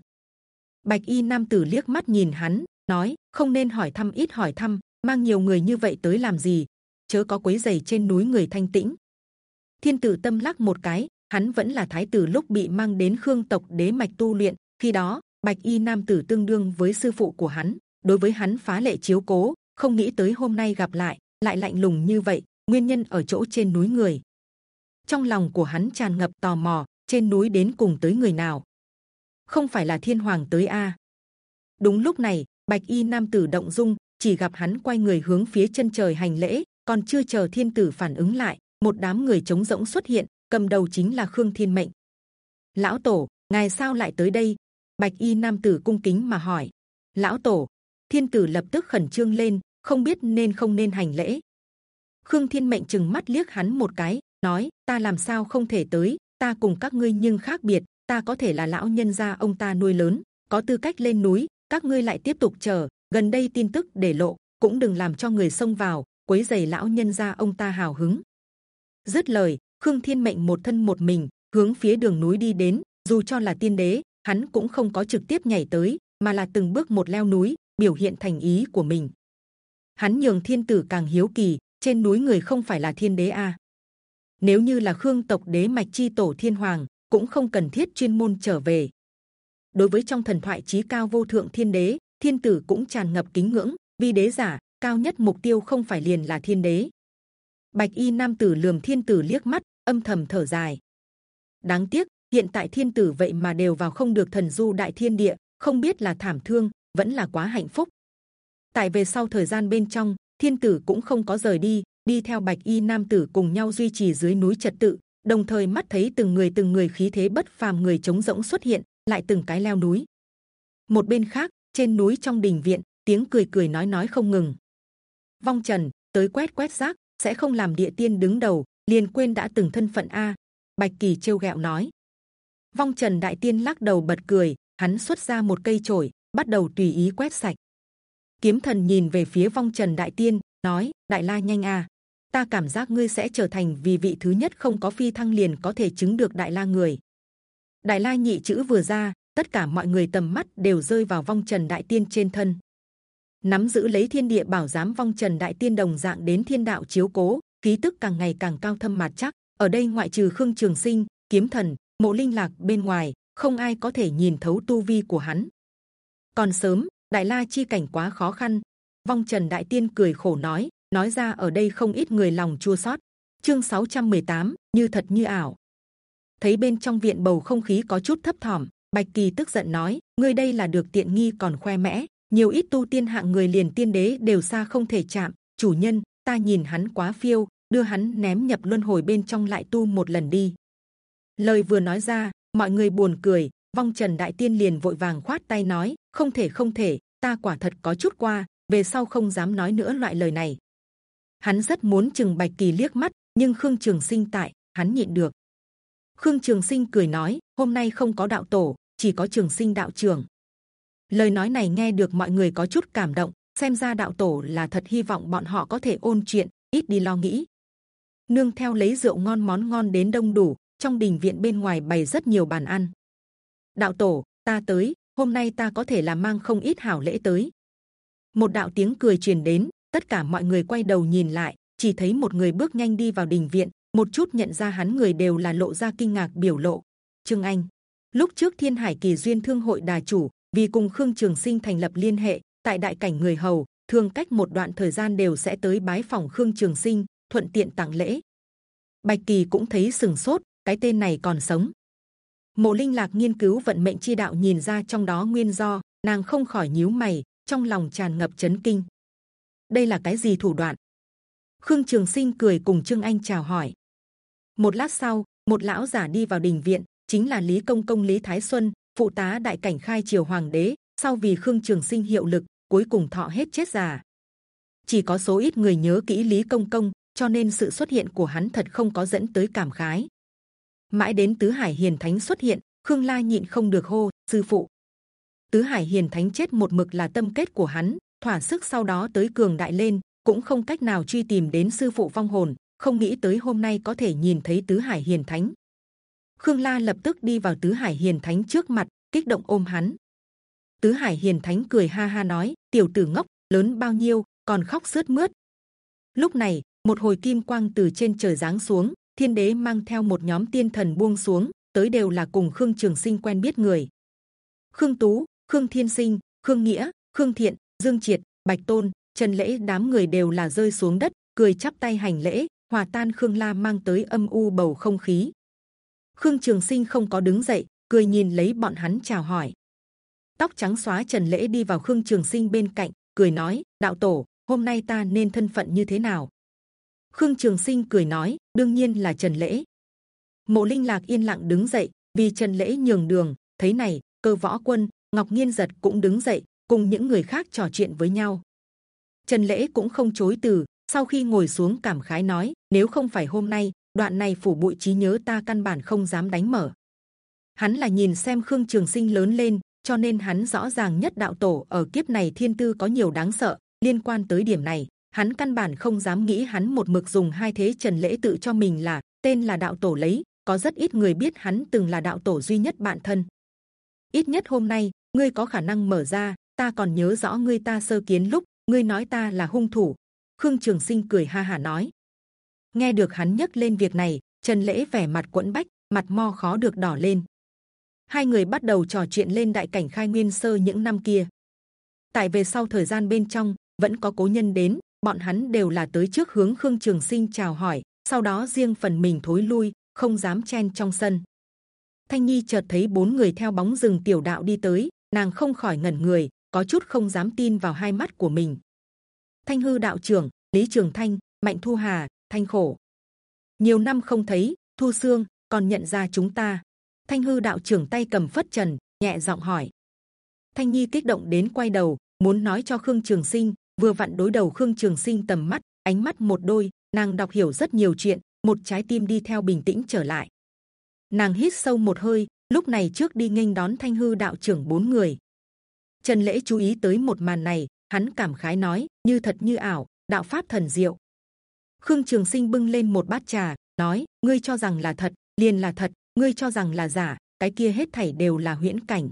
Bạch y nam tử liếc mắt nhìn hắn, nói, không nên hỏi thăm, ít hỏi thăm, mang nhiều người như vậy tới làm gì? Chớ có quấy giày trên núi người thanh tĩnh. Thiên tử tâm lắc một cái, hắn vẫn là thái tử lúc bị mang đến khương tộc đế mạch tu luyện, khi đó, bạch y nam tử tương đương với sư phụ của hắn, đối với hắn phá lệ chiếu cố, không nghĩ tới hôm nay gặp lại lại lạnh lùng như vậy nguyên nhân ở chỗ trên núi người. Trong lòng của hắn tràn ngập tò mò, trên núi đến cùng tới người nào? Không phải là thiên hoàng tới a. Đúng lúc này, bạch y nam tử động dung, chỉ gặp hắn quay người hướng phía chân trời hành lễ, còn chưa chờ thiên tử phản ứng lại, một đám người trống rỗng xuất hiện, cầm đầu chính là khương thiên mệnh. Lão tổ, ngài sao lại tới đây? Bạch y nam tử cung kính mà hỏi. Lão tổ. Thiên tử lập tức khẩn trương lên, không biết nên không nên hành lễ khương thiên mệnh chừng mắt liếc hắn một cái, nói, ta làm sao không thể tới? Ta cùng các ngươi nhưng khác biệt. Ta có thể là lão nhân gia ông ta nuôi lớn, có tư cách lên núi, các ngươi lại tiếp tục chờ. Gần đây tin tức để lộ, cũng đừng làm cho người xông vào, quấy giày lão nhân gia ông ta hào hứng. Dứt lời, khương thiên mệnh một thân một mình, hướng phía đường núi đi đến. Dù cho là tiên đế, hắn cũng không có trực tiếp nhảy tới, mà là từng bước một leo núi, biểu hiện thành ý của mình. Hắn nhường thiên tử càng hiếu kỳ trên núi người không phải là thiên đế a. À? nếu như là khương tộc đế mạch chi tổ thiên hoàng, cũng không cần thiết chuyên môn trở về. Đối với trong thần thoại trí cao vô thượng thiên đế, thiên tử cũng tràn ngập kính ngưỡng, vì đế giả, cao nhất mục tiêu không phải liền là thiên đế. Bạch y nam tử lườm thiên tử liếc mắt, âm thầm thở dài. Đáng tiếc, hiện tại thiên tử vậy mà đều vào không được thần du đại thiên địa, không biết là thảm thương, vẫn là quá hạnh phúc. Tại về sau thời gian bên trong thiên tử cũng không có rời đi đi theo bạch y nam tử cùng nhau duy trì dưới núi trật tự, đồng thời mắt thấy từng người từng người khí thế bất phàm người chống rỗng xuất hiện, lại từng cái leo núi. Một bên khác, trên núi trong đình viện, tiếng cười cười nói nói không ngừng. Vong trần, tới quét quét rác, sẽ không làm địa tiên đứng đầu, liền quên đã từng thân phận a. Bạch kỳ trêu ghẹo nói. Vong trần đại tiên lắc đầu bật cười, hắn xuất ra một cây chổi, bắt đầu tùy ý quét sạch kiếm thần nhìn về phía vong trần đại tiên nói đại la nhanh à, ta cảm giác ngươi sẽ trở thành vì vị thứ nhất không có phi thăng liền có thể chứng được đại la người. Đại la nhị chữ vừa ra tất cả mọi người tầm mắt đều rơi vào vong trần đại tiên trên thân. Nắm giữ lấy thiên địa bảo giám vong trần đại tiên đồng dạng đến thiên đạo chiếu cố khí tức càng ngày càng cao thâm mạt chắc. Ở đây ngoại trừ khương trường sinh kiếm thần mộ linh lạc bên ngoài không ai có thể nhìn thấu tu vi của hắn. Còn sớm đại la chi cảnh quá khó khăn. Vong trần đại tiên cười khổ nói nói ra ở đây không ít người lòng chua xót. Chương 618, như thật như ảo. Thấy bên trong viện bầu không khí có chút thấp thỏm bạch kỳ tức giận nói ngươi đây là được tiện nghi còn khoe mẽ. Nhiều ít tu tiên hạng người liền tiên đế đều xa không thể chạm. Chủ nhân ta nhìn hắn quá phiêu đưa hắn ném nhập luân hồi bên trong lại tu một lần đi. Lời vừa nói ra mọi người buồn cười. Vong trần đại tiên liền vội vàng khoát tay nói không thể không thể ta quả thật có chút qua, về sau không dám nói nữa loại lời này. Hắn rất muốn chừng bạch kỳ liếc mắt, nhưng khương trường sinh tại, hắn nhịn được. Khương trường sinh cười nói, hôm nay không có đạo tổ, chỉ có trường sinh đạo trưởng. Lời nói này nghe được mọi người có chút cảm động, xem ra đạo tổ là thật hy vọng bọn họ có thể ôn chuyện, ít đi lo nghĩ. Nương theo lấy rượu ngon món ngon đến đông đủ, trong đình viện bên ngoài bày rất nhiều bàn ăn. Đạo tổ, ta tới hôm nay ta có thể làm mang không ít hảo lễ tới. Một đạo tiếng cười truyền đến, tất cả mọi người quay đầu nhìn lại, chỉ thấy một người bước nhanh đi vào đình viện, một chút nhận ra hắn người đều là lộ ra kinh ngạc biểu lộ. Trương anh, lúc trước thiên hải kỳ duyên thương hội đà chủ, vì cùng khương trường sinh thành lập liên hệ, tại đại cảnh người hầu, thường cách một đoạn thời gian đều sẽ tới bái phòng khương trường sinh, thuận tiện tặng lễ. Bạch kỳ cũng thấy sừng sốt, cái tên này còn sống mộ linh lạc nghiên cứu vận mệnh chi đạo nhìn ra trong đó nguyên do, nàng không khỏi nhíu mày, trong lòng tràn ngập chấn kinh. Đây là cái gì thủ đoạn? Khương trường sinh cười cùng trương anh chào hỏi. Một lát sau, một lão giả đi vào đình viện, chính là lý công công, lý thái xuân, phụ tá đại cảnh khai triều hoàng đế. Sau vì khương trường sinh hiệu lực, cuối cùng thọ hết chết già. Chỉ có số ít người nhớ kỹ lý công công, cho nên sự xuất hiện của hắn thật không có dẫn tới cảm khái mãi đến tứ hải hiền thánh xuất hiện, khương la nhịn không được hô, sư phụ! Tứ hải hiền thánh chết một mực là tâm kết của hắn, thỏa sức sau đó tới cường đại lên, cũng không cách nào truy tìm đến sư phụ vong hồn, không nghĩ tới hôm nay có thể nhìn thấy tứ hải hiền thánh. Khương la lập tức đi vào tứ hải hiền thánh trước mặt, kích động ôm hắn. Tứ hải hiền thánh cười ha ha nói, tiểu tử ngốc, lớn bao nhiêu, còn khóc sướt mướt. Lúc này, một hồi kim quang từ trên trời giáng xuống thiên đế mang theo một nhóm tiên thần buông xuống, tới đều là cùng khương trường sinh quen biết người. Khương tú, khương thiên sinh, khương nghĩa, khương thiện, dương triệt, bạch tôn, trần lễ đám người đều là rơi xuống đất, cười chắp tay hành lễ, hòa tan khương la mang tới âm u bầu không khí. Khương trường sinh không có đứng dậy, cười nhìn lấy bọn hắn chào hỏi. Tóc trắng xóa trần lễ đi vào khương trường sinh bên cạnh, cười nói, đạo tổ, hôm nay ta nên thân phận như thế nào? Khương trường sinh cười nói, đương nhiên là trần lễ. Mộ linh lạc yên lặng đứng dậy, vì trần lễ nhường đường, thấy này, cơ võ quân, ngọc Nhiên giật cũng đứng dậy, cùng những người khác trò chuyện với nhau. Trần lễ cũng không chối từ, sau khi ngồi xuống cảm khái nói, nếu không phải hôm nay, đoạn này phủ bụi trí nhớ ta căn bản không dám đánh mở. Hắn là nhìn xem khương trường sinh lớn lên, cho nên hắn rõ ràng nhất đạo tổ ở kiếp này thiên tư có nhiều đáng sợ, liên quan tới điểm này hắn căn bản không dám nghĩ hắn một mực dùng hai thế trần lễ tự cho mình là tên là đạo tổ lấy. Có rất ít người biết hắn từng là đạo tổ duy nhất bạn thân. Ít nhất hôm nay, ngươi có khả năng mở ra, ta còn nhớ rõ ngươi ta sơ kiến lúc, ngươi nói ta là hung thủ. Khương trường sinh cười ha hà nói. Nghe được hắn nhắc lên việc này, trần lễ vẻ mặt quẫn bách, mặt mo khó được đỏ lên. Hai người bắt đầu trò chuyện lên đại cảnh khai nguyên sơ những năm kia. Tại về sau thời gian bên trong, vẫn có cố nhân đến bọn hắn đều là tới trước hướng khương trường sinh chào hỏi, sau đó riêng phần mình thối lui, không dám chen trong sân. Thanh nhi chợt thấy bốn người theo bóng rừng tiểu đạo đi tới, nàng không khỏi ngẩn người, có chút không dám tin vào hai mắt của mình. Thanh hư đạo trưởng, lý trường thanh, mạnh thu hà, thanh khổ. Nhiều năm không thấy, thu xương còn nhận ra chúng ta. Thanh hư đạo trưởng tay cầm phất trần, nhẹ giọng hỏi. Thanh nhi kích động đến quay đầu, muốn nói cho khương trường sinh vừa vặn đối đầu khương trường sinh tầm mắt, ánh mắt một đôi, nàng đọc hiểu rất nhiều chuyện, một trái tim đi theo bình tĩnh trở lại. Nàng hít sâu một hơi, lúc này trước đi nghênh đón thanh hư đạo trưởng bốn người. Trần lễ chú ý tới một màn này, hắn cảm khái nói, như thật như ảo, đạo pháp thần diệu. Khương trường sinh bưng lên một bát trà, nói, ngươi cho rằng là thật, liền là thật, ngươi cho rằng là giả, cái kia hết thảy đều là huyễn cảnh.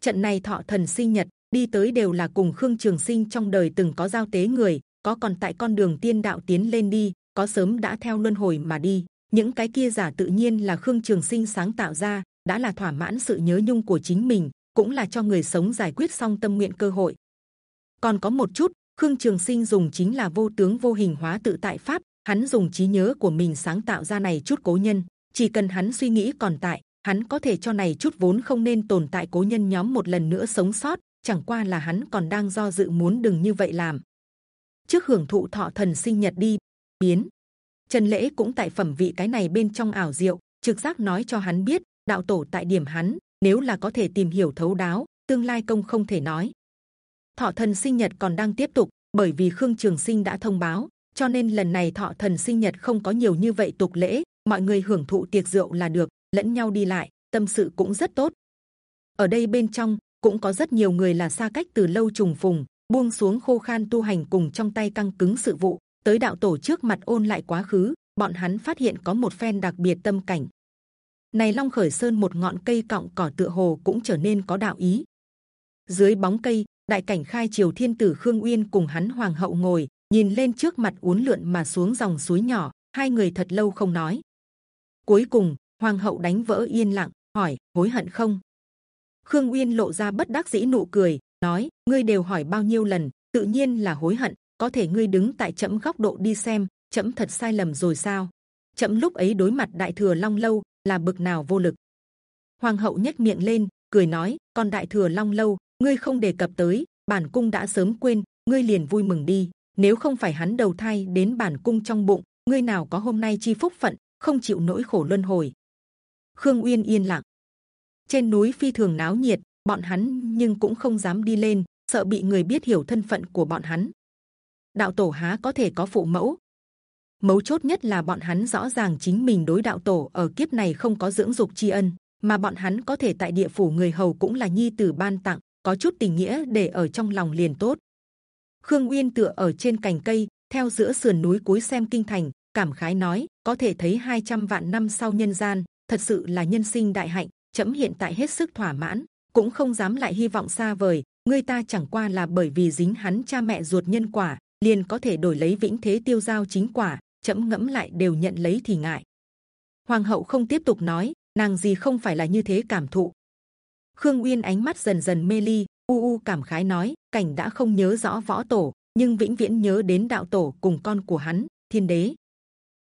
Trận này thọ thần sinh nhật đi tới đều là cùng khương trường sinh trong đời từng có giao tế người, có còn tại con đường tiên đạo tiến lên đi, có sớm đã theo luân hồi mà đi. Những cái kia giả tự nhiên là khương trường sinh sáng tạo ra, đã là thỏa mãn sự nhớ nhung của chính mình, cũng là cho người sống giải quyết xong tâm nguyện cơ hội. Còn có một chút, khương trường sinh dùng chính là vô tướng vô hình hóa tự tại pháp, hắn dùng trí nhớ của mình sáng tạo ra này chút cố nhân. Chỉ cần hắn suy nghĩ còn tại, hắn có thể cho này chút vốn không nên tồn tại cố nhân nhóm một lần nữa sống sót chẳng qua là hắn còn đang do dự muốn đừng như vậy làm. Trước hưởng thụ thọ thần sinh nhật đi, biến. Trần lễ cũng tại phẩm vị cái này bên trong ảo diệu, trực giác nói cho hắn biết, đạo tổ tại điểm hắn, nếu là có thể tìm hiểu thấu đáo, tương lai công không thể nói. Thọ thần sinh nhật còn đang tiếp tục, bởi vì khương trường sinh đã thông báo, cho nên lần này thọ thần sinh nhật không có nhiều như vậy tục lễ, mọi người hưởng thụ tiệc rượu là được, lẫn nhau đi lại, tâm sự cũng rất tốt. Ở đây bên trong cũng có rất nhiều người là xa cách từ lâu trùng phùng, buông xuống khô khan tu hành cùng trong tay căng cứng sự vụ, tới đạo tổ trước mặt ôn lại quá khứ, bọn hắn phát hiện có một phen đặc biệt tâm cảnh. Này long khởi sơn một ngọn cây cọng cỏ tựa hồ cũng trở nên có đạo ý. Dưới bóng cây, đại cảnh khai triều thiên tử khương uyên cùng hắn hoàng hậu ngồi, nhìn lên trước mặt uốn lượn mà xuống dòng suối nhỏ, hai người thật lâu không nói. Cuối cùng, hoàng hậu đánh vỡ yên lặng, hỏi, hối hận không? Khương uyên lộ ra bất đắc dĩ nụ cười, nói, ngươi đều hỏi bao nhiêu lần, tự nhiên là hối hận, có thể ngươi đứng tại chậm góc độ đi xem chậm thật sai lầm rồi sao? Chậm lúc ấy đối mặt đại thừa long lâu, là bực nào vô lực? Hoàng hậu nhếch miệng lên, cười nói, còn đại thừa long lâu, ngươi không đề cập tới, bản cung đã sớm quên, ngươi liền vui mừng đi. Nếu không phải hắn đầu thai đến bản cung trong bụng, ngươi nào có hôm nay chi phúc phận, không chịu nỗi khổ luân hồi? Khương uyên yên lặng trên núi phi thường náo nhiệt, bọn hắn nhưng cũng không dám đi lên, sợ bị người biết hiểu thân phận của bọn hắn. Đạo tổ há có thể có phụ mẫu? Mấu chốt nhất là bọn hắn rõ ràng chính mình đối đạo tổ ở kiếp này không có dưỡng dục tri ân, mà bọn hắn có thể tại địa phủ người hầu cũng là nhi tử ban tặng, có chút tình nghĩa để ở trong lòng liền tốt. Khương uyên tựa ở trên cành cây, theo giữa sườn núi cúi xem kinh thành, cảm khái nói, có thể thấy 200 vạn năm sau nhân gian, thật sự là nhân sinh đại hạnh chấm hiện tại hết sức thỏa mãn, cũng không dám lại hy vọng xa vời. Người ta chẳng qua là bởi vì dính hắn cha mẹ ruột nhân quả, liền có thể đổi lấy vĩnh thế tiêu giao chính quả. Chấm ngẫm lại đều nhận lấy thì ngại. Hoàng hậu không tiếp tục nói, nàng gì không phải là như thế cảm thụ. Khương uyên ánh mắt dần dần mê ly, u u cảm khái nói, cảnh đã không nhớ rõ võ tổ, nhưng vĩnh viễn nhớ đến đạo tổ cùng con của hắn, thiên đế.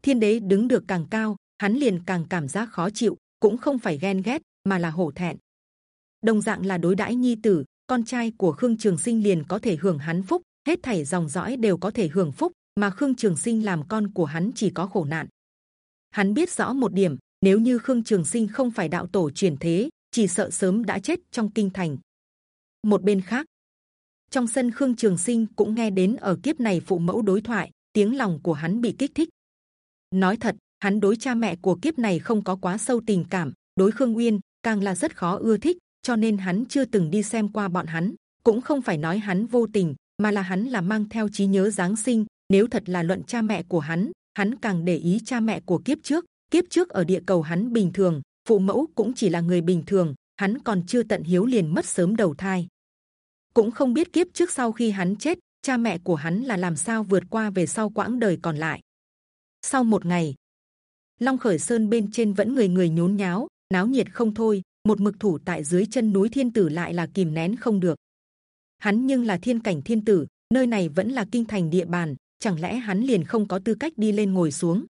Thiên đế đứng được càng cao, hắn liền càng cảm giác khó chịu cũng không phải ghen ghét, mà là hổ thẹn. Đồng dạng là đối đãi nhi tử, con trai của khương trường sinh liền có thể hưởng hắn phúc, hết thảy dòng dõi đều có thể hưởng phúc, mà khương trường sinh làm con của hắn chỉ có khổ nạn. Hắn biết rõ một điểm, nếu như khương trường sinh không phải đạo tổ truyền thế, chỉ sợ sớm đã chết trong kinh thành. Một bên khác, trong sân khương trường sinh cũng nghe đến ở kiếp này phụ mẫu đối thoại, tiếng lòng của hắn bị kích thích. Nói thật hắn đối cha mẹ của kiếp này không có quá sâu tình cảm, đối khương uyên càng là rất khó ưa thích, cho nên hắn chưa từng đi xem qua bọn hắn. Cũng không phải nói hắn vô tình, mà là hắn là mang theo trí nhớ giáng sinh. Nếu thật là luận cha mẹ của hắn hắn càng để ý cha mẹ của kiếp trước. Kiếp trước ở địa cầu hắn bình thường, phụ mẫu cũng chỉ là người bình thường, hắn còn chưa tận hiếu liền mất sớm đầu thai. Cũng không biết kiếp trước sau khi hắn chết, cha mẹ của hắn là làm sao vượt qua về sau quãng đời còn lại. Sau một ngày long khởi sơn bên trên vẫn người người nhốn nháo, náo nhiệt không thôi, một mực thủ tại dưới chân núi thiên tử lại là kìm nén không được. Hắn nhưng là thiên cảnh thiên tử, nơi này vẫn là kinh thành địa bàn, chẳng lẽ hắn liền không có tư cách đi lên ngồi xuống?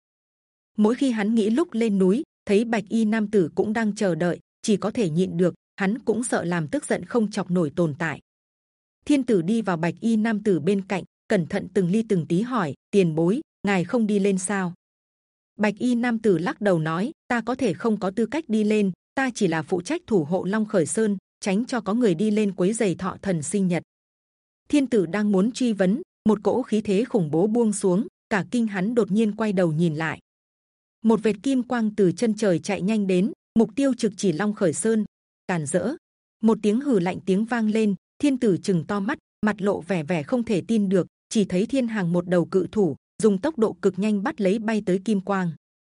Mỗi khi hắn nghĩ lúc lên núi, thấy bạch y nam tử cũng đang chờ đợi, chỉ có thể nhịn được, hắn cũng sợ làm tức giận không chọc nổi tồn tại. Thiên tử đi vào bạch y nam tử bên cạnh, cẩn thận từng ly từng tí hỏi, tiền bối, ngài không đi lên sao? Bạch y nam tử lắc đầu nói, ta có thể không có tư cách đi lên, ta chỉ là phụ trách thủ hộ long khởi sơn, tránh cho có người đi lên quấy giày thọ thần sinh nhật. Thiên tử đang muốn truy vấn, một cỗ khí thế khủng bố buông xuống, cả kinh hắn đột nhiên quay đầu nhìn lại. Một vệt kim quang từ chân trời chạy nhanh đến, mục tiêu trực chỉ long khởi sơn, càn dỡ một tiếng hừ lạnh tiếng vang lên, thiên tử chừng to mắt, mặt lộ vẻ vẻ không thể tin được, chỉ thấy thiên hàng một đầu cự thủ dùng tốc độ cực nhanh bắt lấy bay tới kim quang.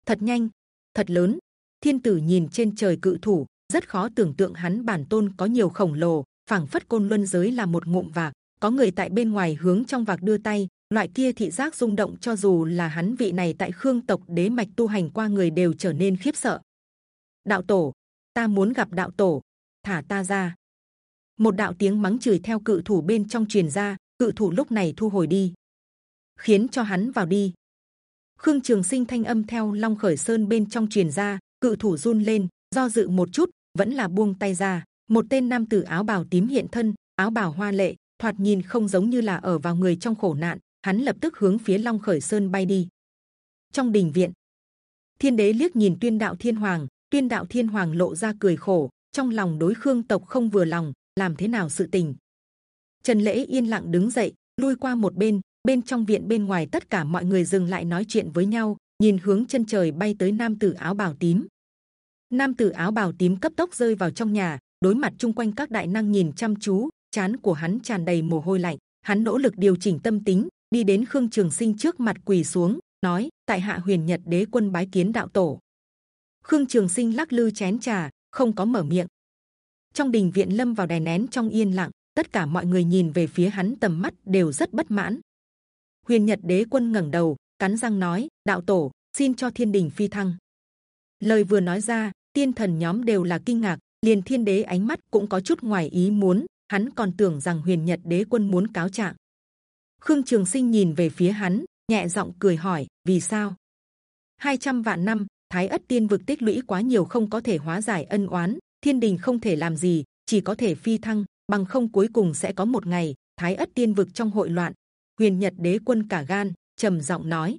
Thật nhanh, thật lớn. Thiên tử nhìn trên trời cự thủ, rất khó tưởng tượng hắn bản tôn có nhiều khổng lồ, phảng phất côn luân giới là một ngụm vạc. Có người tại bên ngoài hướng trong vạc đưa tay, loại kia thị giác rung động cho dù là hắn vị này tại khương tộc đế mạch tu hành qua người đều trở nên khiếp sợ. Đạo tổ, ta muốn gặp đạo tổ. Thả ta ra. Một đạo tiếng mắng chửi theo cự thủ bên trong truyền ra, cự thủ lúc này thu hồi đi khiến cho hắn vào đi. Khương trường sinh thanh âm theo long khởi sơn bên trong truyền ra, cự thủ run lên, do dự một chút, vẫn là buông tay ra. Một tên nam tử áo bào tím hiện thân, áo bào hoa lệ, thoạt nhìn không giống như là ở vào người trong khổ nạn, hắn lập tức hướng phía long khởi sơn bay đi. Trong đình viện, thiên đế liếc nhìn tuyên đạo thiên hoàng, tuyên đạo thiên hoàng lộ ra cười khổ, trong lòng đối khương tộc không vừa lòng, làm thế nào sự tình? Trần lễ yên lặng đứng dậy, lui qua một bên bên trong viện bên ngoài tất cả mọi người dừng lại nói chuyện với nhau, nhìn hướng chân trời bay tới nam tử áo bào tím. Nam tử áo bào tím cấp tốc rơi vào trong nhà, đối mặt chung quanh các đại năng nhìn chăm chú, chán của hắn tràn đầy mồ hôi lạnh. Hắn nỗ lực điều chỉnh tâm tính, đi đến khương trường sinh trước mặt quỳ xuống, nói, tại hạ huyền nhật đế quân bái kiến đạo tổ. Khương trường sinh lắc lư chén trà, không có mở miệng. Trong đình viện lâm vào đè nén trong yên lặng, tất cả mọi người nhìn về phía hắn tầm mắt đều rất bất mãn huyền nhật đế quân ngẩng đầu, cắn răng nói, đạo tổ, xin cho thiên đình phi thăng. Lời vừa nói ra, tiên thần nhóm đều là kinh ngạc, liền thiên đế ánh mắt cũng có chút ngoài ý muốn, hắn còn tưởng rằng huyền nhật đế quân muốn cáo trạng. Khương trường sinh nhìn về phía hắn, nhẹ giọng cười hỏi, vì sao? 200 vạn năm, thái ất tiên vực tích lũy quá nhiều không có thể hóa giải ân oán, thiên đình không thể làm gì, chỉ có thể phi thăng, bằng không cuối cùng sẽ có một ngày, thái ất tiên vực trong hội loạn huyền nhật đế quân cả gan trầm giọng nói.